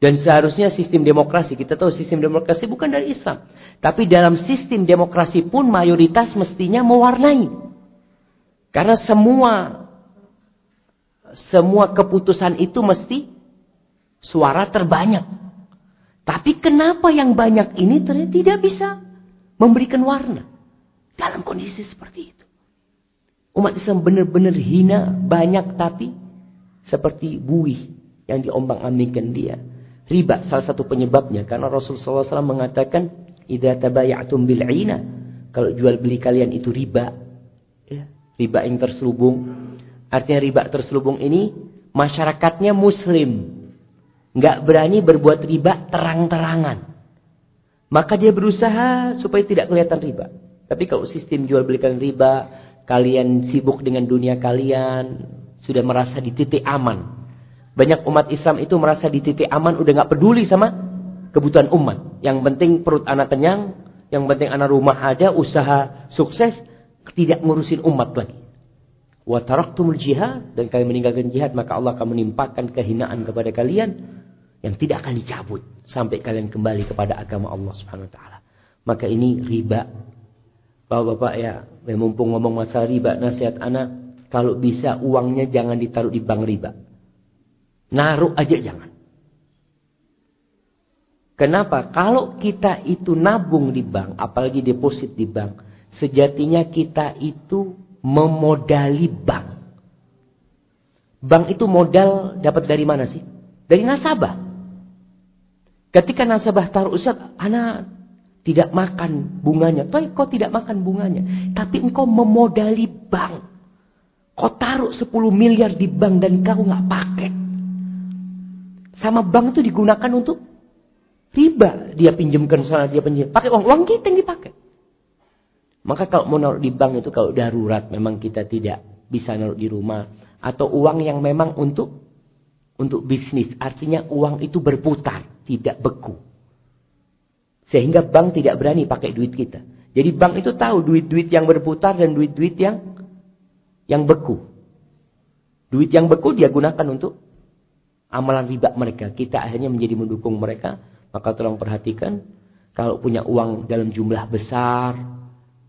Dan seharusnya sistem demokrasi, kita tahu sistem demokrasi bukan dari Islam. Tapi dalam sistem demokrasi pun mayoritas mestinya mewarnai. Karena semua semua keputusan itu mesti suara terbanyak. Tapi kenapa yang banyak ini ternyata tidak bisa memberikan warna dalam kondisi seperti itu? Umat Islam benar-benar hina, banyak tapi seperti buih yang diombang-ambingkan dia. Riba salah satu penyebabnya. Karena Rasulullah SAW mengatakan idza tabayatum bil aina kalau jual beli kalian itu riba. Ya, riba yang terselubung. Artinya riba terselubung ini masyarakatnya muslim. Nggak berani berbuat riba terang-terangan. Maka dia berusaha supaya tidak kelihatan riba. Tapi kalau sistem jual beli kalian riba kalian sibuk dengan dunia kalian sudah merasa di titik aman banyak umat Islam itu merasa di titik aman udah nggak peduli sama kebutuhan umat. Yang penting perut anak kenyang, yang penting anak rumah ada, usaha sukses, tidak ngurusin umat lagi. Wa taraktumul jihad dan kalian meninggalkan jihad maka Allah akan menimpakan kehinaan kepada kalian yang tidak akan dicabut sampai kalian kembali kepada agama Allah Subhanahu wa taala. Maka ini riba. Bapak-bapak ya, mumpung ngomong masalah riba, nasihat anak, kalau bisa uangnya jangan ditaruh di bank riba. Naruh aja jangan. Kenapa? Kalau kita itu nabung di bank, apalagi deposit di bank, sejatinya kita itu memodali bank. Bank itu modal dapat dari mana sih? Dari nasabah. Ketika nasabah taruh Ustaz, anak tidak makan bunganya. Tapi kau tidak makan bunganya. Tapi engkau memodali bank. Kau taruh 10 miliar di bank dan kau nggak pakai sama bank itu digunakan untuk riba. Dia pinjamkan sana, dia pinjam. Pakai uang, uang kita yang dipakai. Maka kalau mau naruh di bank itu kalau darurat memang kita tidak bisa naruh di rumah. Atau uang yang memang untuk untuk bisnis. Artinya uang itu berputar, tidak beku. Sehingga bank tidak berani pakai duit kita. Jadi bank itu tahu duit-duit yang berputar dan duit-duit yang yang beku. Duit yang beku dia gunakan untuk amalan riba mereka. Kita akhirnya menjadi mendukung mereka. Maka tolong perhatikan. Kalau punya uang dalam jumlah besar.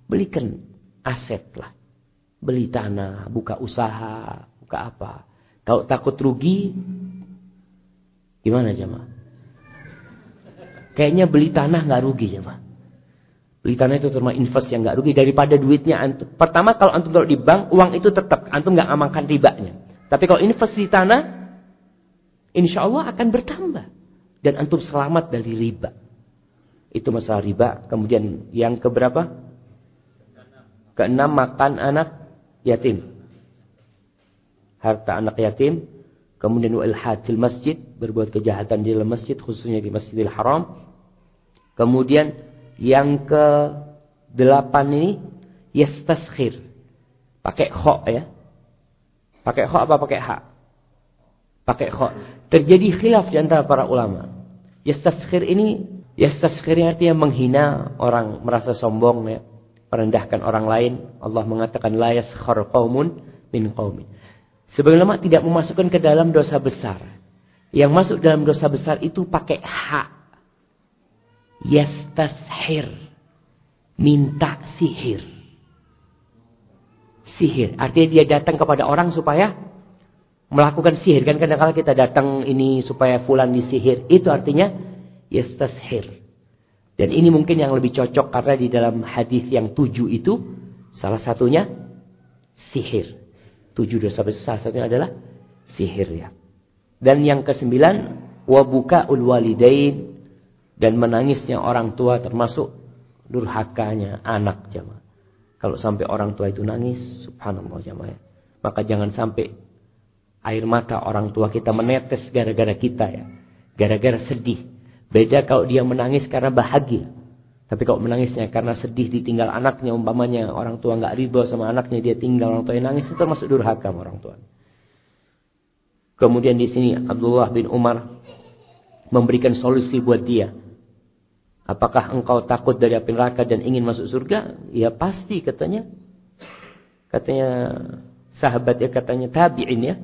Belikan aset lah. Beli tanah, buka usaha, buka apa. Kalau takut rugi. Gimana jemaah? Kayaknya beli tanah nggak rugi jemaah. Beli tanah itu termasuk invest yang nggak rugi daripada duitnya antum. Pertama kalau antum taruh di bank, uang itu tetap antum nggak amankan ribanya. Tapi kalau invest di tanah, insya Allah akan bertambah. Dan antum selamat dari riba. Itu masalah riba. Kemudian yang keberapa? Keenam makan anak yatim. Harta anak yatim. Kemudian ilhatil masjid. Berbuat kejahatan di dalam masjid. Khususnya di masjidil haram. Kemudian yang ke delapan ini. Yastaskhir. Pakai khok ya. Pakai khok apa pakai hak? Pakai khok. Terjadi khilaf di antara para ulama. Yastaskhir ini, yastaskhir artinya menghina orang, merasa sombong ya. Merendahkan orang lain. Allah mengatakan la yaskhar qaumun min qaumin. Sebagian ulama tidak memasukkan ke dalam dosa besar. Yang masuk dalam dosa besar itu pakai hak. Yastashir. Minta sihir. Sihir. Artinya dia datang kepada orang supaya melakukan sihir. Kan kadang-kadang kita datang ini supaya fulan disihir. Itu artinya yastashir. Dan ini mungkin yang lebih cocok karena di dalam hadis yang tujuh itu salah satunya sihir. Tujuh dosa besar salah satunya adalah sihir ya. Dan yang kesembilan wabuka ulwalidain dan menangisnya orang tua termasuk durhakanya anak jamaah. Kalau sampai orang tua itu nangis subhanallah jamaah maka jangan sampai Air mata orang tua kita menetes gara-gara kita ya. Gara-gara sedih. Beda kalau dia menangis karena bahagia. Tapi kalau menangisnya karena sedih ditinggal anaknya, umpamanya orang tua nggak ridho sama anaknya, dia tinggal orang tua yang nangis, itu termasuk durhaka orang tua. Kemudian di sini Abdullah bin Umar memberikan solusi buat dia. Apakah engkau takut dari api neraka dan ingin masuk surga? Ya pasti katanya. Katanya sahabat ya katanya tabi'in ya.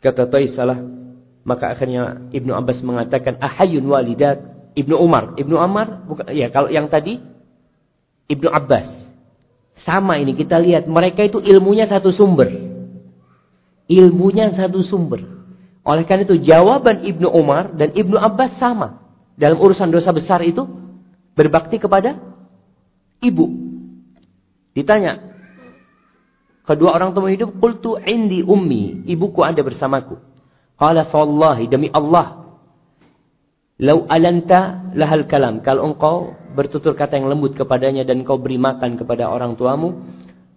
Kata Taisalah. Maka akhirnya Ibnu Abbas mengatakan ahayun walidat Ibnu Umar. Ibnu Umar bukan ya kalau yang tadi Ibnu Abbas. Sama ini kita lihat mereka itu ilmunya satu sumber. Ilmunya satu sumber. Oleh karena itu jawaban Ibnu Umar dan Ibnu Abbas sama dalam urusan dosa besar itu berbakti kepada ibu. Ditanya, kedua orang tua hidup, qultu indi ummi, ibuku ada bersamaku. Qala fawallahi demi Allah, lau alanta lahal kalam, kalau engkau bertutur kata yang lembut kepadanya dan engkau beri makan kepada orang tuamu,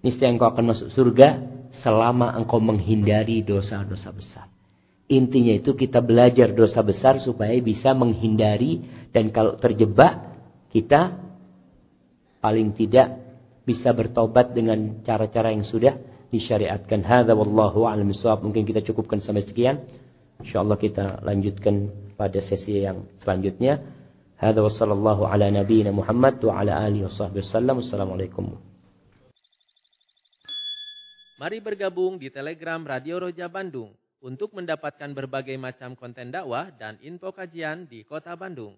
niscaya engkau akan masuk surga selama engkau menghindari dosa-dosa besar. Intinya itu kita belajar dosa besar supaya bisa menghindari dan kalau terjebak kita paling tidak bisa bertobat dengan cara-cara yang sudah disyariatkan. Hadza wallahu a'lam Mungkin kita cukupkan sampai sekian. Insyaallah kita lanjutkan pada sesi yang selanjutnya. Hadza wa sallallahu ala nabiyyina Muhammad wa ala alihi wasallam. Wassalamualaikum. Mari bergabung di Telegram Radio Roja Bandung untuk mendapatkan berbagai macam konten dakwah dan info kajian di Kota Bandung.